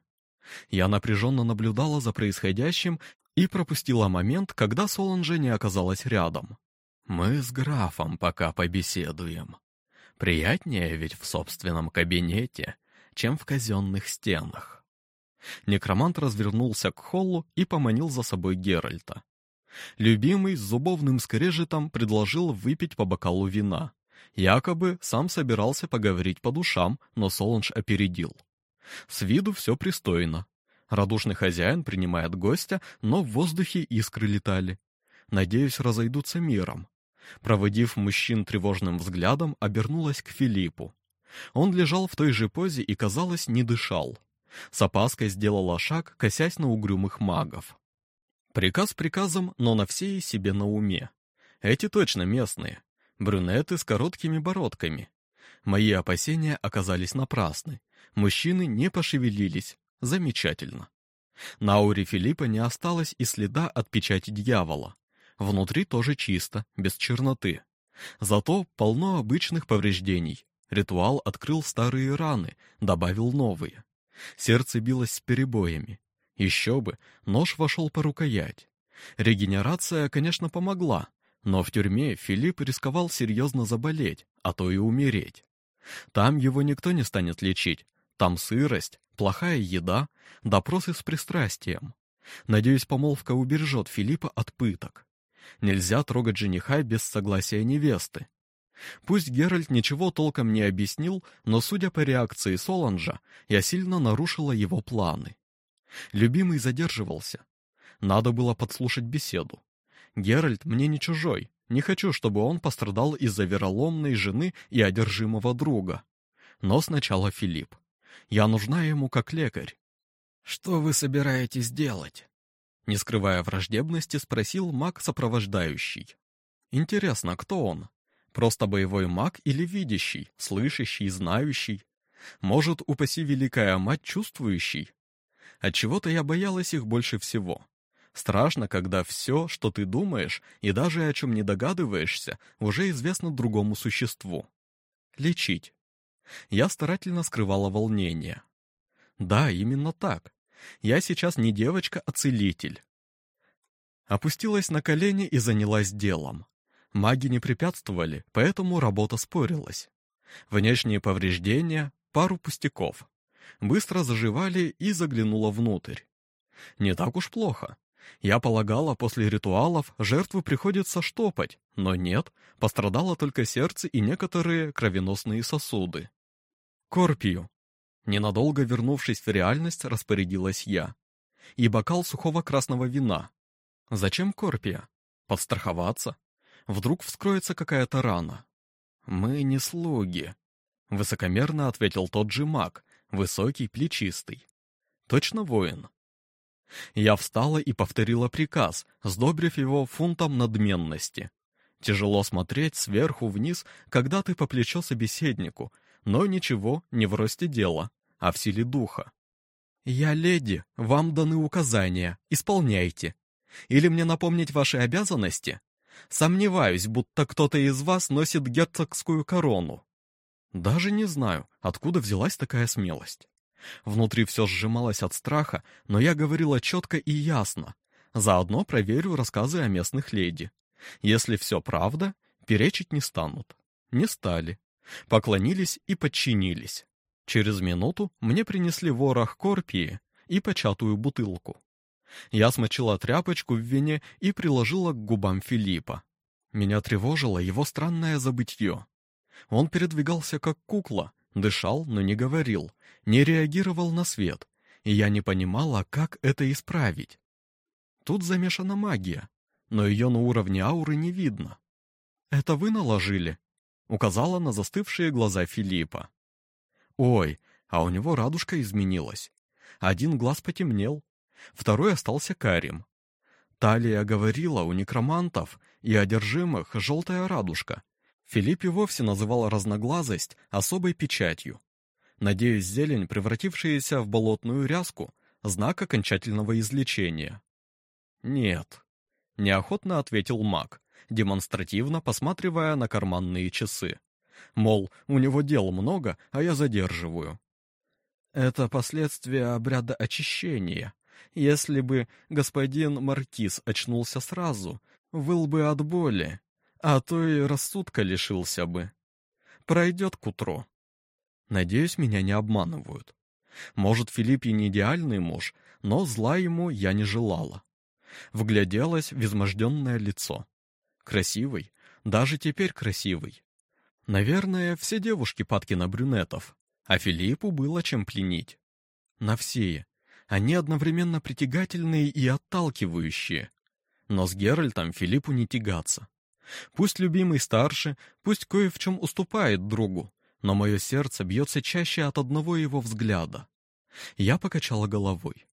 Я напряженно наблюдала за происходящим и пропустила момент, когда Соланже не оказалась рядом. Мы с графом пока побеседуем. Приятнее ведь в собственном кабинете, чем в казенных стенах. Некромант развернулся к холлу и поманил за собой Геральта. Любимый с зубовным скрежетом предложил выпить по бокалу вина. Якобы сам собирался поговорить по душам, но Солонж опередил. С виду все пристойно. Радушный хозяин принимает гостя, но в воздухе искры летали. Надеюсь, разойдутся миром. Проводив мужчин тревожным взглядом, обернулась к Филиппу. Он лежал в той же позе и, казалось, не дышал. С опаской сделала шаг, косясь на угрюмых магов. Приказ приказом, но на все и себе на уме. Эти точно местные. Брюнеты с короткими бородками. Мои опасения оказались напрасны. Мужчины не пошевелились. Замечательно. На ауре Филиппа не осталось и следа от печати дьявола. Внутри тоже чисто, без черноты. Зато полно обычных повреждений. Ритуал открыл старые раны, добавил новые. Сердце билось с перебоями. Еще бы, нож вошел по рукоять. Регенерация, конечно, помогла, но в тюрьме Филипп рисковал серьезно заболеть, а то и умереть. Там его никто не станет лечить. Там сырость, плохая еда, допросы с пристрастием. Надеюсь, помолвка убережет Филиппа от пыток. Нельзя трогать жениха без согласия невесты. Пусть Геральт ничего толком не объяснил, но, судя по реакции Соланжа, я сильно нарушила его планы. Любимый задерживался. Надо было подслушать беседу. Геральт мне не чужой, не хочу, чтобы он пострадал из-за вероломной жены и одержимого друга. Но сначала Филипп. Я нужна ему как лекарь. «Что вы собираетесь делать?» Не скрывая враждебности, спросил маг-сопровождающий. Интересно, кто он? Просто боевой маг или видящий, слышащий, знающий? Может, упаси великая мать чувствующий? Отчего-то я боялась их больше всего. Страшно, когда все, что ты думаешь, и даже о чем не догадываешься, уже известно другому существу. Лечить. Я старательно скрывала волнение. Да, именно так. Я сейчас не девочка, а целитель. Опустилась на колени и занялась делом. Маги не препятствовали, поэтому работа спорилась. Внешние повреждения, пару пустяков. Быстро заживали и заглянула внутрь. Не так уж плохо. Я полагала, после ритуалов жертву приходится штопать, но нет, пострадало только сердце и некоторые кровеносные сосуды. Корпию. Ненадолго вернувшись в реальность, распорядилась я. И бокал сухого красного вина. Зачем корпия? Подстраховаться? Вдруг вскроется какая-то рана? Мы не слуги. Высокомерно ответил тот же маг, высокий, плечистый. Точно воин. Я встала и повторила приказ, сдобрив его фунтом надменности. Тяжело смотреть сверху вниз, когда ты по плечо собеседнику, но ничего, не в росте дела, а в силе духа. «Я леди, вам даны указания, исполняйте. Или мне напомнить ваши обязанности? Сомневаюсь, будто кто-то из вас носит герцогскую корону». Даже не знаю, откуда взялась такая смелость. Внутри все сжималось от страха, но я говорила четко и ясно. Заодно проверю рассказы о местных леди. Если все правда, перечить не станут. Не стали. Поклонились и подчинились. Через минуту мне принесли ворох корпии и початую бутылку. Я смочила тряпочку в вине и приложила к губам Филиппа. Меня тревожило его странное забытье. Он передвигался как кукла, дышал, но не говорил, не реагировал на свет, и я не понимала, как это исправить. Тут замешана магия, но ее на уровне ауры не видно. «Это вы наложили?» — указала на застывшие глаза Филиппа. «Ой, а у него радужка изменилась. Один глаз потемнел, второй остался карим. Талия говорила, у некромантов и одержимых желтая радужка, Филипп и вовсе называл разноглазость особой печатью. Надеюсь, зелень, превратившаяся в болотную ряску, знак окончательного излечения. «Нет», — неохотно ответил маг, демонстративно посматривая на карманные часы. Мол, у него дел много, а я задерживаю. «Это последствия обряда очищения. Если бы господин Маркиз очнулся сразу, выл бы от боли, А то и рассудка лишился бы. Пройдет к утру. Надеюсь, меня не обманывают. Может, Филипп и не идеальный муж, но зла ему я не желала. Вгляделась в изможденное лицо. Красивый, даже теперь красивый. Наверное, все девушки падки на брюнетов, а Филиппу было чем пленить. На все. Они одновременно притягательные и отталкивающие. Но с Геральтом Филиппу не тягаться. Пусть любимый старше, пусть кое в чем уступает другу, но мое сердце бьется чаще от одного его взгляда. Я покачала головой.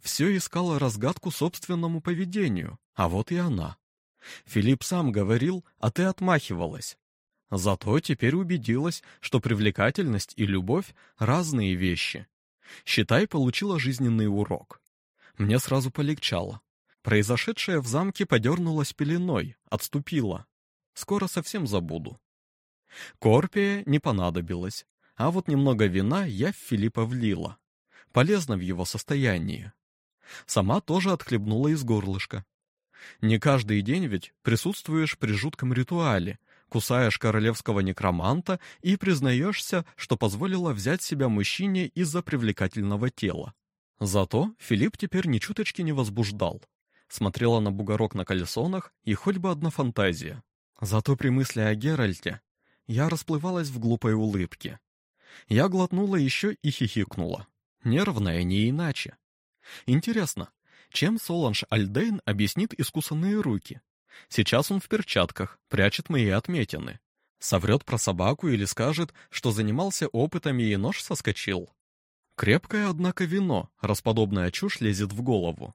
Все искала разгадку собственному поведению, а вот и она. Филипп сам говорил, а ты отмахивалась. Зато теперь убедилась, что привлекательность и любовь — разные вещи. Считай, получила жизненный урок. Мне сразу полегчало. Произошедшее в замке подернулось пеленой, отступило. Скоро совсем забуду. Корпия не понадобилось, а вот немного вина я в Филиппа влила. Полезно в его состоянии. Сама тоже отхлебнула из горлышка. Не каждый день ведь присутствуешь при жутком ритуале, кусаешь королевского некроманта и признаешься, что позволила взять себя мужчине из-за привлекательного тела. Зато Филипп теперь ни чуточки не возбуждал. Смотрела на бугорок на колесонах, и хоть бы одна фантазия. Зато при мысли о Геральте я расплывалась в глупой улыбке. Я глотнула еще и хихикнула. Нервная не иначе. Интересно, чем Соланж Альдейн объяснит искусанные руки? Сейчас он в перчатках, прячет мои отметины. Соврет про собаку или скажет, что занимался опытами и нож соскочил. Крепкое, однако, вино, раз подобная чушь лезет в голову.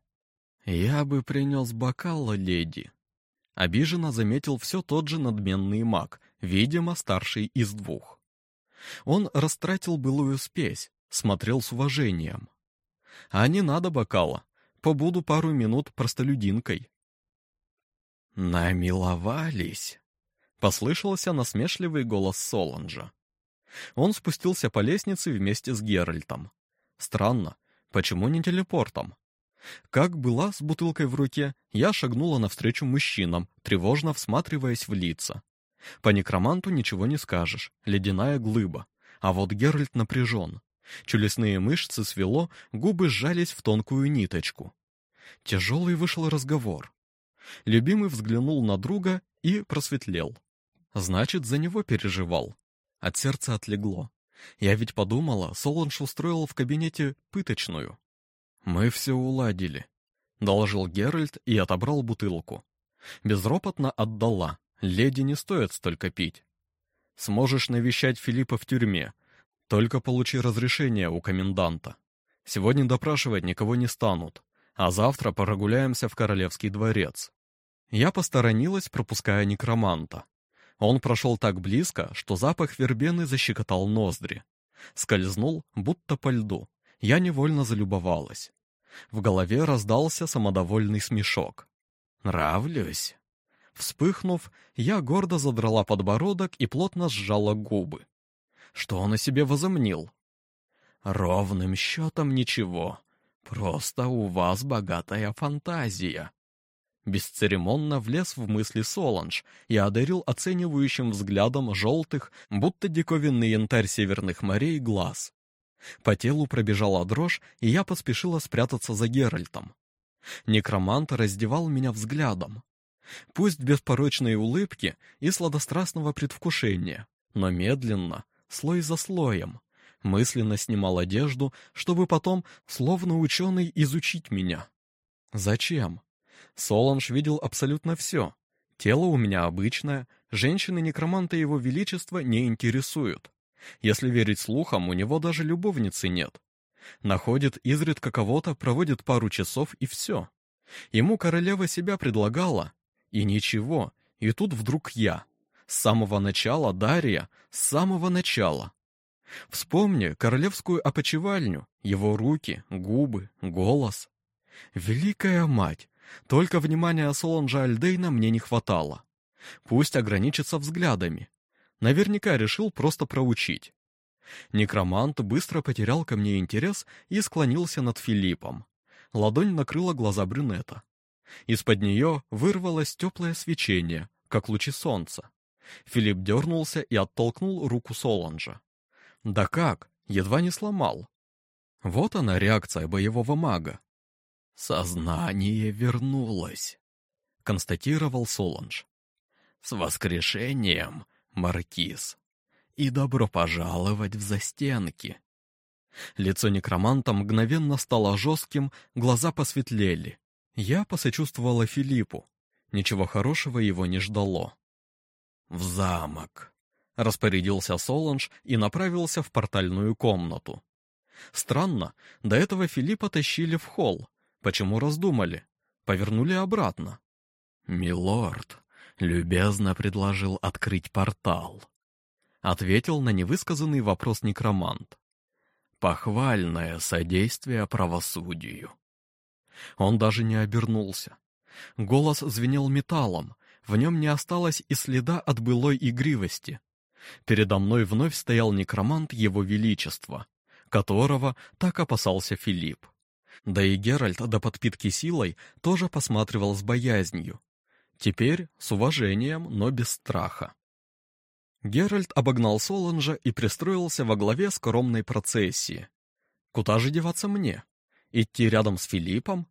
«Я бы принес бокал, леди». Обиженно заметил все тот же надменный маг, видимо, старший из двух. Он растратил былую спесь, смотрел с уважением. А не надо бокала. Побуду пару минут простолюдинкой. Намиловались. Послышался насмешливый голос Соланжа. Он спустился по лестнице вместе с Геральтом. Странно, почему не телепортом? Как была с бутылкой в руке, я шагнула навстречу мужчинам, тревожно всматриваясь в лица. По некроманту ничего не скажешь, ледяная глыба. А вот Геральт напряжен. Челюстные мышцы свело, губы сжались в тонкую ниточку. Тяжелый вышел разговор. Любимый взглянул на друга и просветлел. Значит, за него переживал. От сердца отлегло. Я ведь подумала, Соланж устроил в кабинете пыточную. «Мы все уладили», — доложил Геральт и отобрал бутылку. Безропотно отдала. Леди не стоит столько пить. Сможешь навещать Филиппа в тюрьме, только получи разрешение у коменданта. Сегодня допрашивать никого не станут, а завтра прогуляемся в королевский дворец. Я посторонилась, пропуская некроманта. Он прошел так близко, что запах вербены защекотал ноздри. Скользнул, будто по льду. Я невольно залюбовалась. В голове раздался самодовольный смешок. «Нравлюсь?» Вспыхнув, я гордо задрала подбородок и плотно сжала губы. Что он о себе возомнил? Ровным счетом ничего. Просто у вас богатая фантазия. Бесцеремонно влез в мысли Соланж и одарил оценивающим взглядом желтых, будто диковинный янтарь северных морей, глаз. По телу пробежала дрожь, и я поспешила спрятаться за Геральтом. Некромант раздевал меня взглядом. Пусть без порочной улыбки и сладострастного предвкушения, но медленно, слой за слоем. Мысленно снимал одежду, чтобы потом, словно ученый, изучить меня. Зачем? Соланж видел абсолютно все. Тело у меня обычное, женщины-некроманта его величества не интересуют. Если верить слухам, у него даже любовницы нет. Находит изредка кого-то, проводит пару часов и все. Ему королева себя предлагала. И ничего, и тут вдруг я. С самого начала, Дарья, с самого начала. Вспомни королевскую опочивальню, его руки, губы, голос. Великая мать! Только внимания Солонжа Альдейна мне не хватало. Пусть ограничится взглядами. Наверняка решил просто проучить. Некромант быстро потерял ко мне интерес и склонился над Филиппом. Ладонь накрыла глаза брюнета. Из-под нее вырвалось теплое свечение, как лучи солнца. Филипп дернулся и оттолкнул руку Соланжа. Да как? Едва не сломал. Вот она реакция боевого мага. «Сознание вернулось», — констатировал Соланж. «С воскрешением, Маркиз, и добро пожаловать в застенки». Лицо некроманта мгновенно стало жестким, глаза посветлели. Я посочувствовала Филиппу. Ничего хорошего его не ждало. «В замок», — распорядился Соланж и направился в портальную комнату. Странно, до этого Филиппа тащили в холл. Почему раздумали? Повернули обратно. «Милорд любезно предложил открыть портал», — ответил на невысказанный вопрос некромант. «Похвальное содействие правосудию». Он даже не обернулся. Голос звенел металлом, в нем не осталось и следа от былой игривости. Передо мной вновь стоял некромант Его Величества, которого так опасался Филипп. Да и Геральт до подпитки силой тоже посматривал с боязнью. Теперь с уважением, но без страха. Геральт обогнал Соланжа и пристроился во главе скромной процессии. Куда же деваться мне? Идти рядом с Филиппом?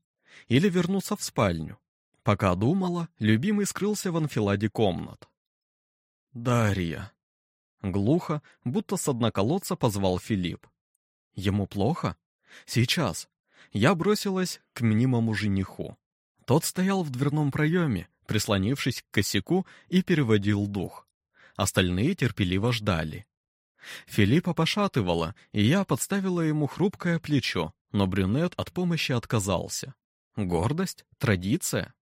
Или вернуться в спальню? Пока думала, любимый скрылся в анфиладе комнат. «Дарья!» Глухо, будто с дна колодца позвал Филипп. Ему плохо? Сейчас. Я бросилась к мнимому жениху. Тот стоял в дверном проеме, прислонившись к косяку и переводил дух. Остальные терпеливо ждали. Филиппа пошатывала, и я подставила ему хрупкое плечо, но брюнет от помощи отказался. Гордость? Традиция?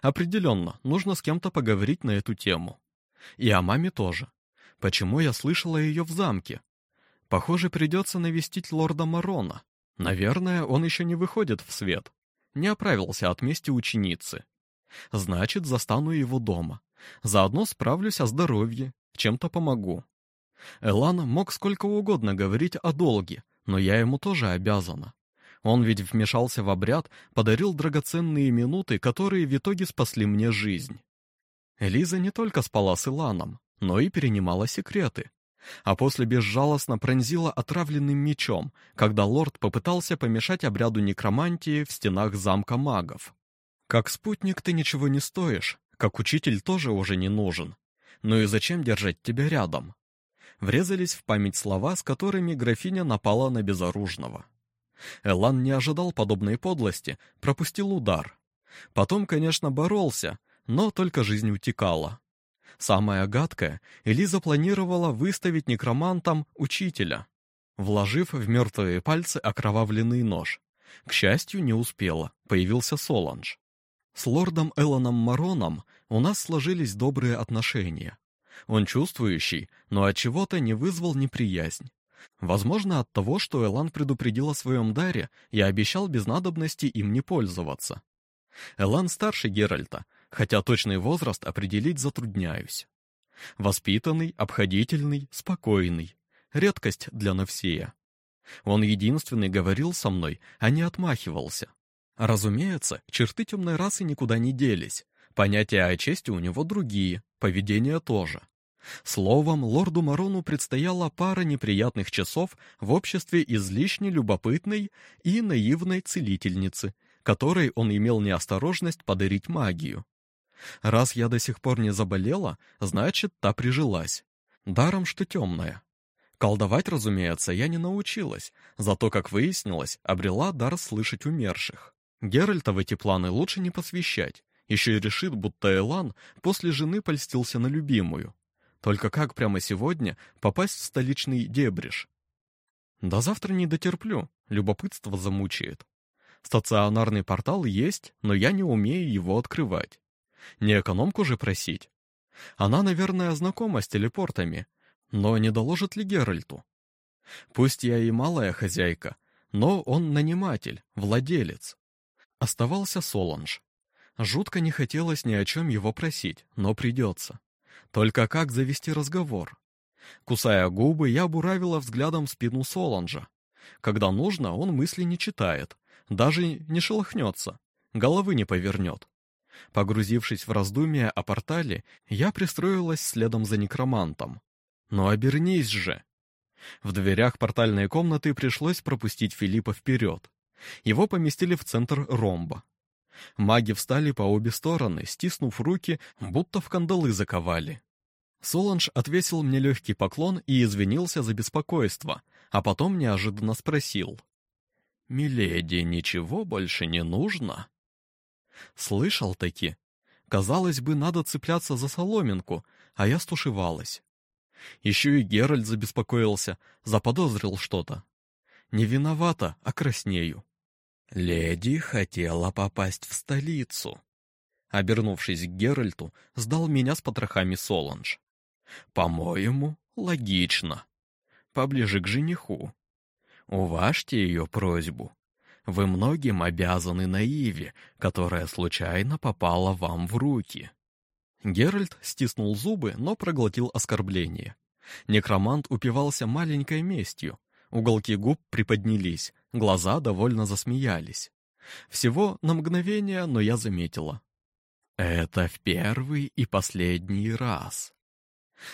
Определенно, нужно с кем-то поговорить на эту тему. И о маме тоже. Почему я слышала ее в замке? Похоже, придется навестить лорда Марона. Наверное, он еще не выходит в свет. Не оправился от мести ученицы. Значит, застану его дома. Заодно справлюсь о здоровье, чем-то помогу. Элан мог сколько угодно говорить о долге, но я ему тоже обязана. Он ведь вмешался в обряд, подарил драгоценные минуты, которые в итоге спасли мне жизнь. Элиза не только спала с Иланом, но и перенимала секреты а после безжалостно пронзила отравленным мечом, когда лорд попытался помешать обряду некромантии в стенах замка магов. Как спутник ты ничего не стоишь, как учитель тоже уже не нужен. Ну и зачем держать тебя рядом? Врезались в память слова, с которыми графиня напала на безоружного. Элан не ожидал подобной подлости, пропустил удар. Потом, конечно, боролся, но только жизнь утекала. Самое гадкое, Элиза планировала выставить некромантом учителя, вложив в мертвые пальцы окровавленный нож. К счастью, не успела, появился Соланж. С лордом Элоном Мароном у нас сложились добрые отношения. Он чувствующий, но от чего-то не вызвал неприязнь. Возможно, от того, что Элан предупредил о своем даре и обещал без надобности им не пользоваться. Элан старше Геральта, хотя точный возраст определить затрудняюсь. Воспитанный, обходительный, спокойный. Редкость для Навсея. Он единственный говорил со мной, а не отмахивался. Разумеется, черты темной расы никуда не делись. Понятия о чести у него другие, поведение тоже. Словом, лорду Марону предстояла пара неприятных часов в обществе излишне любопытной и наивной целительницы, которой он имел неосторожность подарить магию. Раз я до сих пор не заболела, значит, та прижилась. Даром, что темная. Колдовать, разумеется, я не научилась, зато, как выяснилось, обрела дар слышать умерших. Геральта в эти планы лучше не посвящать, еще и решит, будто Элан после жены польстился на любимую. Только как прямо сегодня попасть в столичный дебриш? До завтра не дотерплю, любопытство замучает. Стационарный портал есть, но я не умею его открывать. Не экономку же просить. Она, наверное, знакома с телепортами, но не доложит ли Геральту? Пусть я и малая хозяйка, но он наниматель, владелец. Оставался Соланж. Жутко не хотелось ни о чем его просить, но придется. Только как завести разговор? Кусая губы, я буравила взглядом спину Соланжа. Когда нужно, он мысли не читает, даже не шелохнется, головы не повернет. Погрузившись в раздумья о портале, я пристроилась следом за некромантом. Но обернись же! В дверях портальной комнаты пришлось пропустить Филиппа вперед. Его поместили в центр ромба. Маги встали по обе стороны, стиснув руки, будто в кандалы заковали. Соланж отвесил мне легкий поклон и извинился за беспокойство, а потом неожиданно спросил. «Миледи, ничего больше не нужно?» Слышал таки. Казалось бы, надо цепляться за соломинку, а я стушевалась. Еще и Геральт забеспокоился, заподозрил что-то. Не виновата, а краснею. Леди хотела попасть в столицу. Обернувшись к Геральту, сдал меня с потрохами Соланж. По-моему, логично. Поближе к жениху. Уважьте ее просьбу. Вы многим обязаны Наиве, которая случайно попала вам в руки. Геральт стиснул зубы, но проглотил оскорбление. Некромант упивался маленькой местью. Уголки губ приподнялись, глаза довольно засмеялись. Всего на мгновение, но я заметила. «Это в первый и последний раз».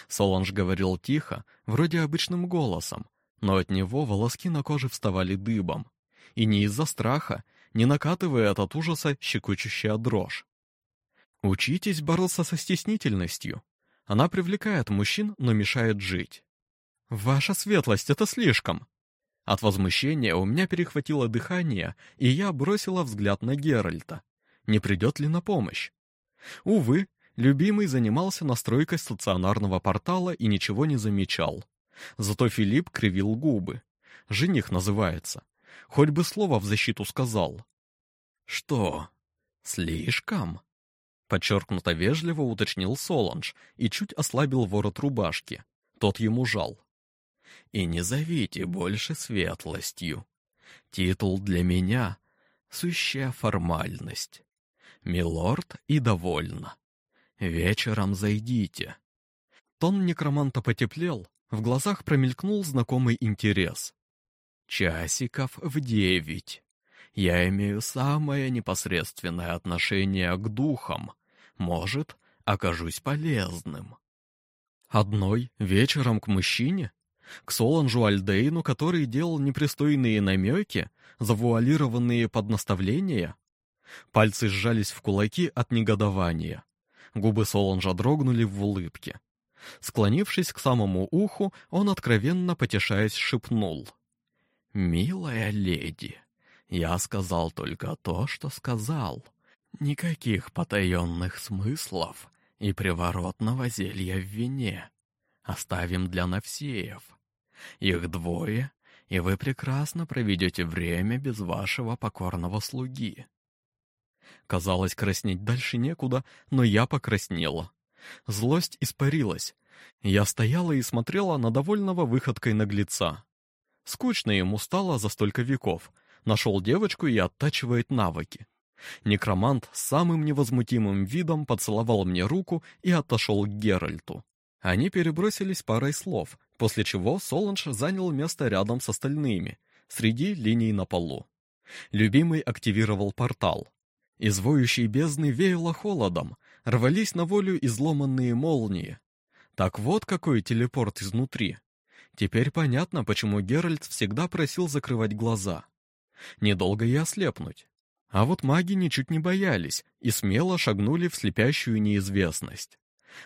Соланж говорил тихо, вроде обычным голосом, но от него волоски на коже вставали дыбом и не из-за страха, не накатывает от ужаса щекочущая дрожь. Учитесь бороться со стеснительностью. Она привлекает мужчин, но мешает жить. Ваша светлость, это слишком. От возмущения у меня перехватило дыхание, и я бросила взгляд на Геральта. Не придет ли на помощь? Увы, любимый занимался настройкой стационарного портала и ничего не замечал. Зато Филипп кривил губы. Жених называется. Хоть бы слово в защиту сказал. Что? Слишком? Подчеркнуто вежливо уточнил Соланж и чуть ослабил ворот рубашки. Тот ему жал. И не зовите больше светлостью. Титул для меня — сущая формальность. Милорд и довольно. Вечером зайдите. Тон некроманта потеплел, в глазах промелькнул знакомый интерес. Часиков в девять. Я имею самое непосредственное отношение к духам. Может, окажусь полезным. Одной вечером к мужчине? К Соланжу Альдейну, который делал непристойные намеки, завуалированные под наставления? Пальцы сжались в кулаки от негодования. Губы Соланжа дрогнули в улыбке. Склонившись к самому уху, он откровенно потешаясь шепнул — «Милая леди, я сказал только то, что сказал. Никаких потаенных смыслов и приворотного зелья в вине. Оставим для Навсеев. Их двое, и вы прекрасно проведете время без вашего покорного слуги». Казалось, краснеть дальше некуда, но я покраснела. Злость испарилась. Я стояла и смотрела на довольного выходкой наглеца. Скучно ему стало за столько веков. Нашел девочку и оттачивает навыки. Некромант с самым невозмутимым видом поцеловал мне руку и отошел к Геральту. Они перебросились парой слов, после чего Соланж занял место рядом с остальными, среди линий на полу. Любимый активировал портал. Из воющей бездны веяло холодом, рвались на волю изломанные молнии. Так вот какой телепорт изнутри. Теперь понятно, почему Геральт всегда просил закрывать глаза. Недолго и ослепнуть. А вот маги ничуть не боялись и смело шагнули в слепящую неизвестность.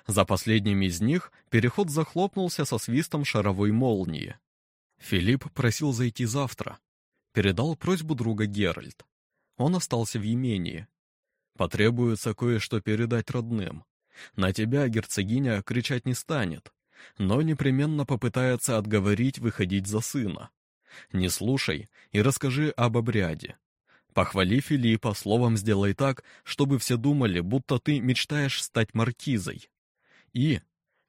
За последним из них переход захлопнулся со свистом шаровой молнии. Филипп просил зайти завтра. Передал просьбу друга Геральт. Он остался в имении. Потребуется кое-что передать родным. На тебя герцогиня кричать не станет но непременно попытается отговорить выходить за сына. Не слушай и расскажи об обряде. Похвали Филиппа, словом сделай так, чтобы все думали, будто ты мечтаешь стать маркизой. И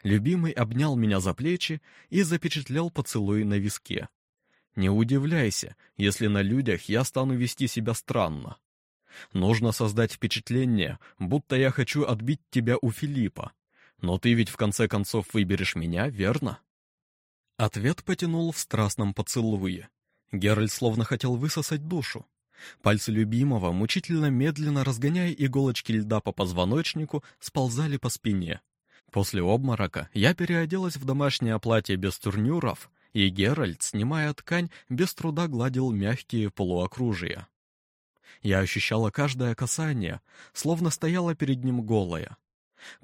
любимый обнял меня за плечи и запечатлел поцелуй на виске. Не удивляйся, если на людях я стану вести себя странно. Нужно создать впечатление, будто я хочу отбить тебя у Филиппа, но ты ведь в конце концов выберешь меня, верно?» Ответ потянул в страстном поцелуе. Геральт словно хотел высосать душу. Пальцы любимого, мучительно медленно разгоняя иголочки льда по позвоночнику, сползали по спине. После обморока я переоделась в домашнее платье без турнюров, и Геральт, снимая ткань, без труда гладил мягкие полуокружия. Я ощущала каждое касание, словно стояла перед ним голая.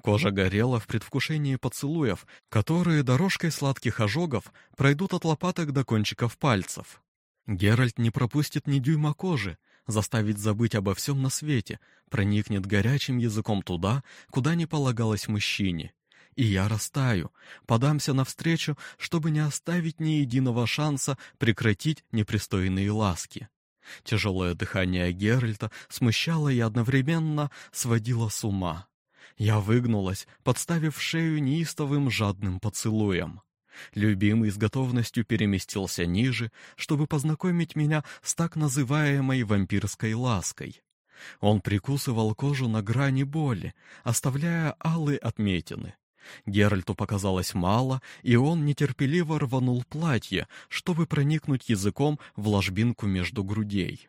Кожа горела в предвкушении поцелуев, которые дорожкой сладких ожогов пройдут от лопаток до кончиков пальцев. Геральт не пропустит ни дюйма кожи, заставит забыть обо всем на свете, проникнет горячим языком туда, куда не полагалось мужчине. И я растаю, подамся навстречу, чтобы не оставить ни единого шанса прекратить непристойные ласки. Тяжелое дыхание Геральта смущало и одновременно сводило с ума. Я выгнулась, подставив шею неистовым жадным поцелуем. Любимый с готовностью переместился ниже, чтобы познакомить меня с так называемой вампирской лаской. Он прикусывал кожу на грани боли, оставляя алые отметины. Геральту показалось мало, и он нетерпеливо рванул платье, чтобы проникнуть языком в ложбинку между грудей.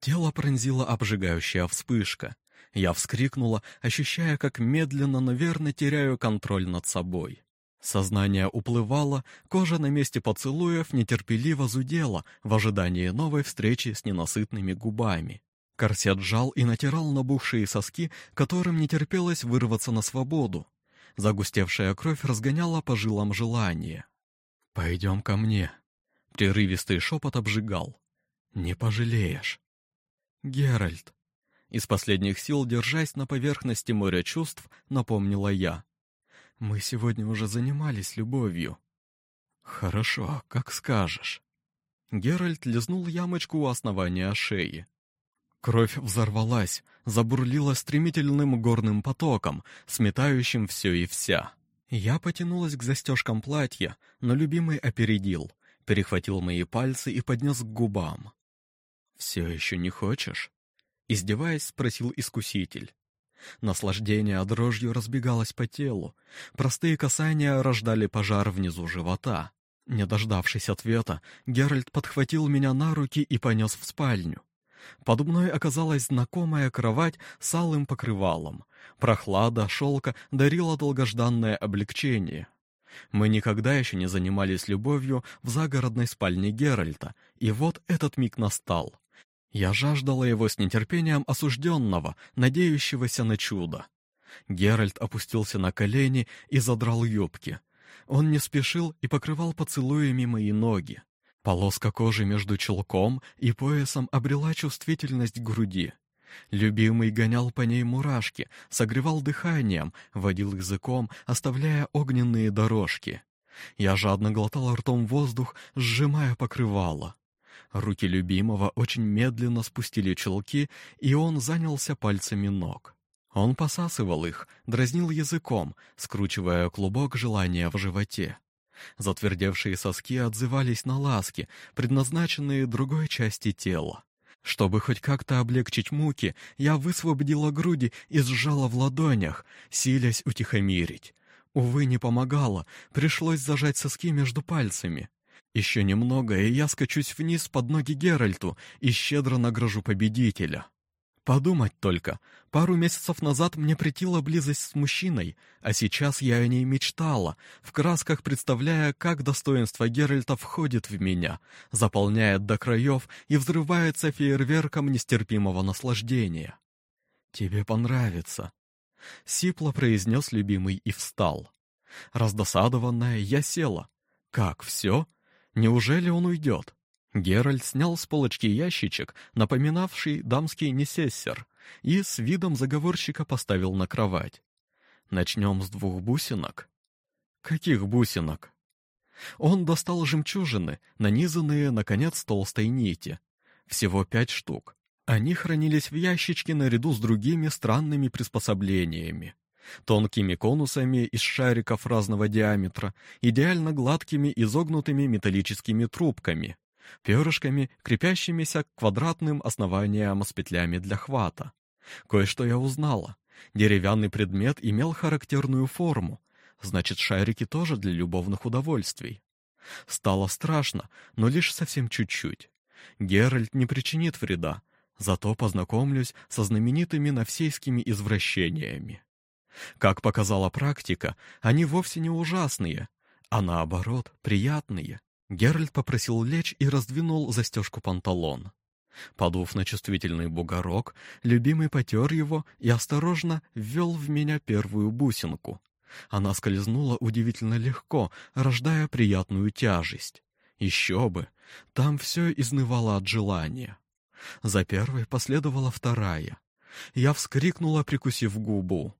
Тело пронзила обжигающая вспышка. Я вскрикнула, ощущая, как медленно, но верно теряю контроль над собой. Сознание уплывало, кожа на месте поцелуев нетерпеливо зудела в ожидании новой встречи с ненасытными губами. Корсет сжал и натирал набухшие соски, которым не терпелось вырваться на свободу. Загустевшая кровь разгоняла по жилам желание. «Пойдем ко мне», — прерывистый шепот обжигал. «Не пожалеешь». «Геральт», из последних сил, держась на поверхности моря чувств, напомнила я. Мы сегодня уже занимались любовью. Хорошо, как скажешь. Геральт лизнул ямочку у основания шеи. Кровь взорвалась, забурлила стремительным горным потоком, сметающим все и вся. Я потянулась к застежкам платья, но любимый опередил, перехватил мои пальцы и поднес к губам. «Все еще не хочешь?» Издеваясь, спросил искуситель. Наслаждение дрожью разбегалось по телу. Простые касания рождали пожар внизу живота. Не дождавшись ответа, Геральт подхватил меня на руки и понес в спальню. Под мной оказалась знакомая кровать с алым покрывалом. Прохлада, шелка дарила долгожданное облегчение. Мы никогда еще не занимались любовью в загородной спальне Геральта, и вот этот миг настал. Я жаждала его с нетерпением осужденного, надеющегося на чудо. Геральт опустился на колени и задрал юбки. Он не спешил и покрывал поцелуями мои ноги. Полоска кожи между челком и поясом обрела чувствительность груди. Любимый гонял по ней мурашки, согревал дыханием, водил языком, оставляя огненные дорожки. Я жадно глотал ртом воздух, сжимая покрывало. Руки любимого очень медленно спустили челки, и он занялся пальцами ног. Он посасывал их, дразнил языком, скручивая клубок желания в животе. Затвердевшие соски отзывались на ласки, предназначенные другой части тела. Чтобы хоть как-то облегчить муки, я высвободила груди и сжала в ладонях, силясь утихомирить. Увы, не помогало, пришлось зажать соски между пальцами. Еще немного, и я скачусь вниз под ноги Геральту и щедро награжу победителя. Подумать только, пару месяцев назад мне претила близость с мужчиной, а сейчас я о ней мечтала, в красках представляя, как достоинство Геральта входит в меня, заполняет до краев и взрывается фейерверком нестерпимого наслаждения. «Тебе понравится», — сипло произнес любимый и встал. Раздосадованная, я села. «Как, все?» Неужели он уйдет? Геральт снял с полочки ящичек, напоминавший дамский несессер, и с видом заговорщика поставил на кровать. Начнем с двух бусинок. Каких бусинок? Он достал жемчужины, нанизанные на конец толстой нити. Всего пять штук. Они хранились в ящичке наряду с другими странными приспособлениями тонкими конусами из шариков разного диаметра, идеально гладкими изогнутыми металлическими трубками, перышками, крепящимися к квадратным основаниям с петлями для хвата. Кое-что я узнала. Деревянный предмет имел характерную форму, значит, шарики тоже для любовных удовольствий. Стало страшно, но лишь совсем чуть-чуть. Геральт не причинит вреда, Зато познакомлюсь со знаменитыми навсейскими извращениями. Как показала практика, они вовсе не ужасные, а наоборот, приятные. Геральт попросил лечь и раздвинул застежку панталон. Подув на чувствительный бугорок, любимый потер его и осторожно ввел в меня первую бусинку. Она скользнула удивительно легко, рождая приятную тяжесть. Еще бы, там все изнывало от желания. За первой последовала вторая. Я вскрикнула, прикусив губу.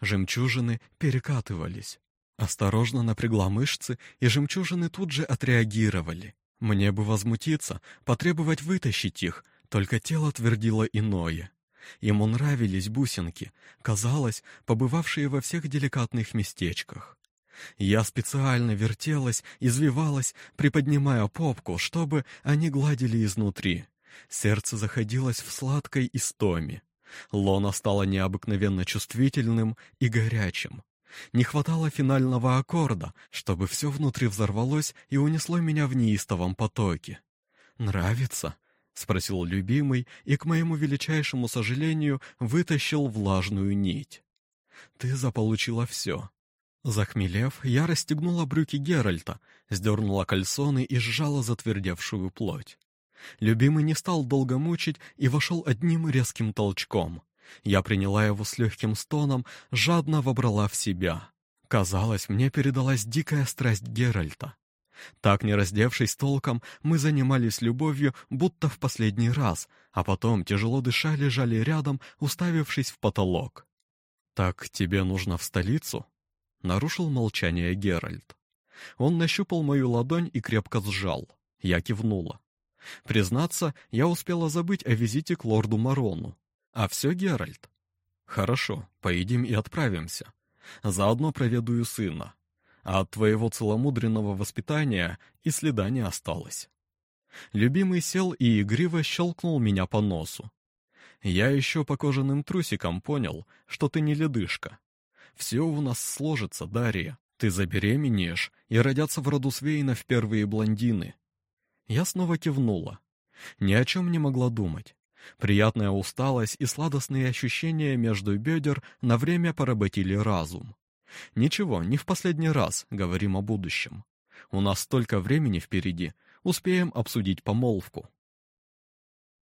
Жемчужины перекатывались. Осторожно напрягла мышцы, и жемчужины тут же отреагировали. Мне бы возмутиться, потребовать вытащить их, только тело твердило иное. Ему нравились бусинки, казалось, побывавшие во всех деликатных местечках. Я специально вертелась, извивалась, приподнимая попку, чтобы они гладили изнутри. Сердце заходилось в сладкой истоме. Лона стало необыкновенно чувствительным и горячим. Не хватало финального аккорда, чтобы все внутри взорвалось и унесло меня в неистовом потоке. «Нравится?» — спросил любимый и, к моему величайшему сожалению, вытащил влажную нить. «Ты заполучила все». Захмелев, я расстегнула брюки Геральта, сдернула кальсоны и сжала затвердевшую плоть. Любимый не стал долго мучить и вошел одним резким толчком. Я приняла его с легким стоном, жадно вобрала в себя. Казалось, мне передалась дикая страсть Геральта. Так, не раздевшись толком, мы занимались любовью, будто в последний раз, а потом, тяжело дыша, лежали рядом, уставившись в потолок. «Так тебе нужно в столицу?» — нарушил молчание Геральт. Он нащупал мою ладонь и крепко сжал. Я кивнула. Признаться, я успела забыть о визите к лорду Марону. А все Геральт. Хорошо, поедим и отправимся. Заодно проведаю сына. А от твоего целомудренного воспитания и следа не осталось. Любимый сел и игриво щелкнул меня по носу. Я еще по кожаным трусикам понял, что ты не ледышка. Все у нас сложится, Дарья. Ты забеременеешь, и родятся в роду Свейна впервые блондины. Я снова кивнула. Ни о чем не могла думать. Приятная усталость и сладостные ощущения между бедер на время поработили разум. Ничего, не в последний раз говорим о будущем. У нас столько времени впереди, успеем обсудить помолвку.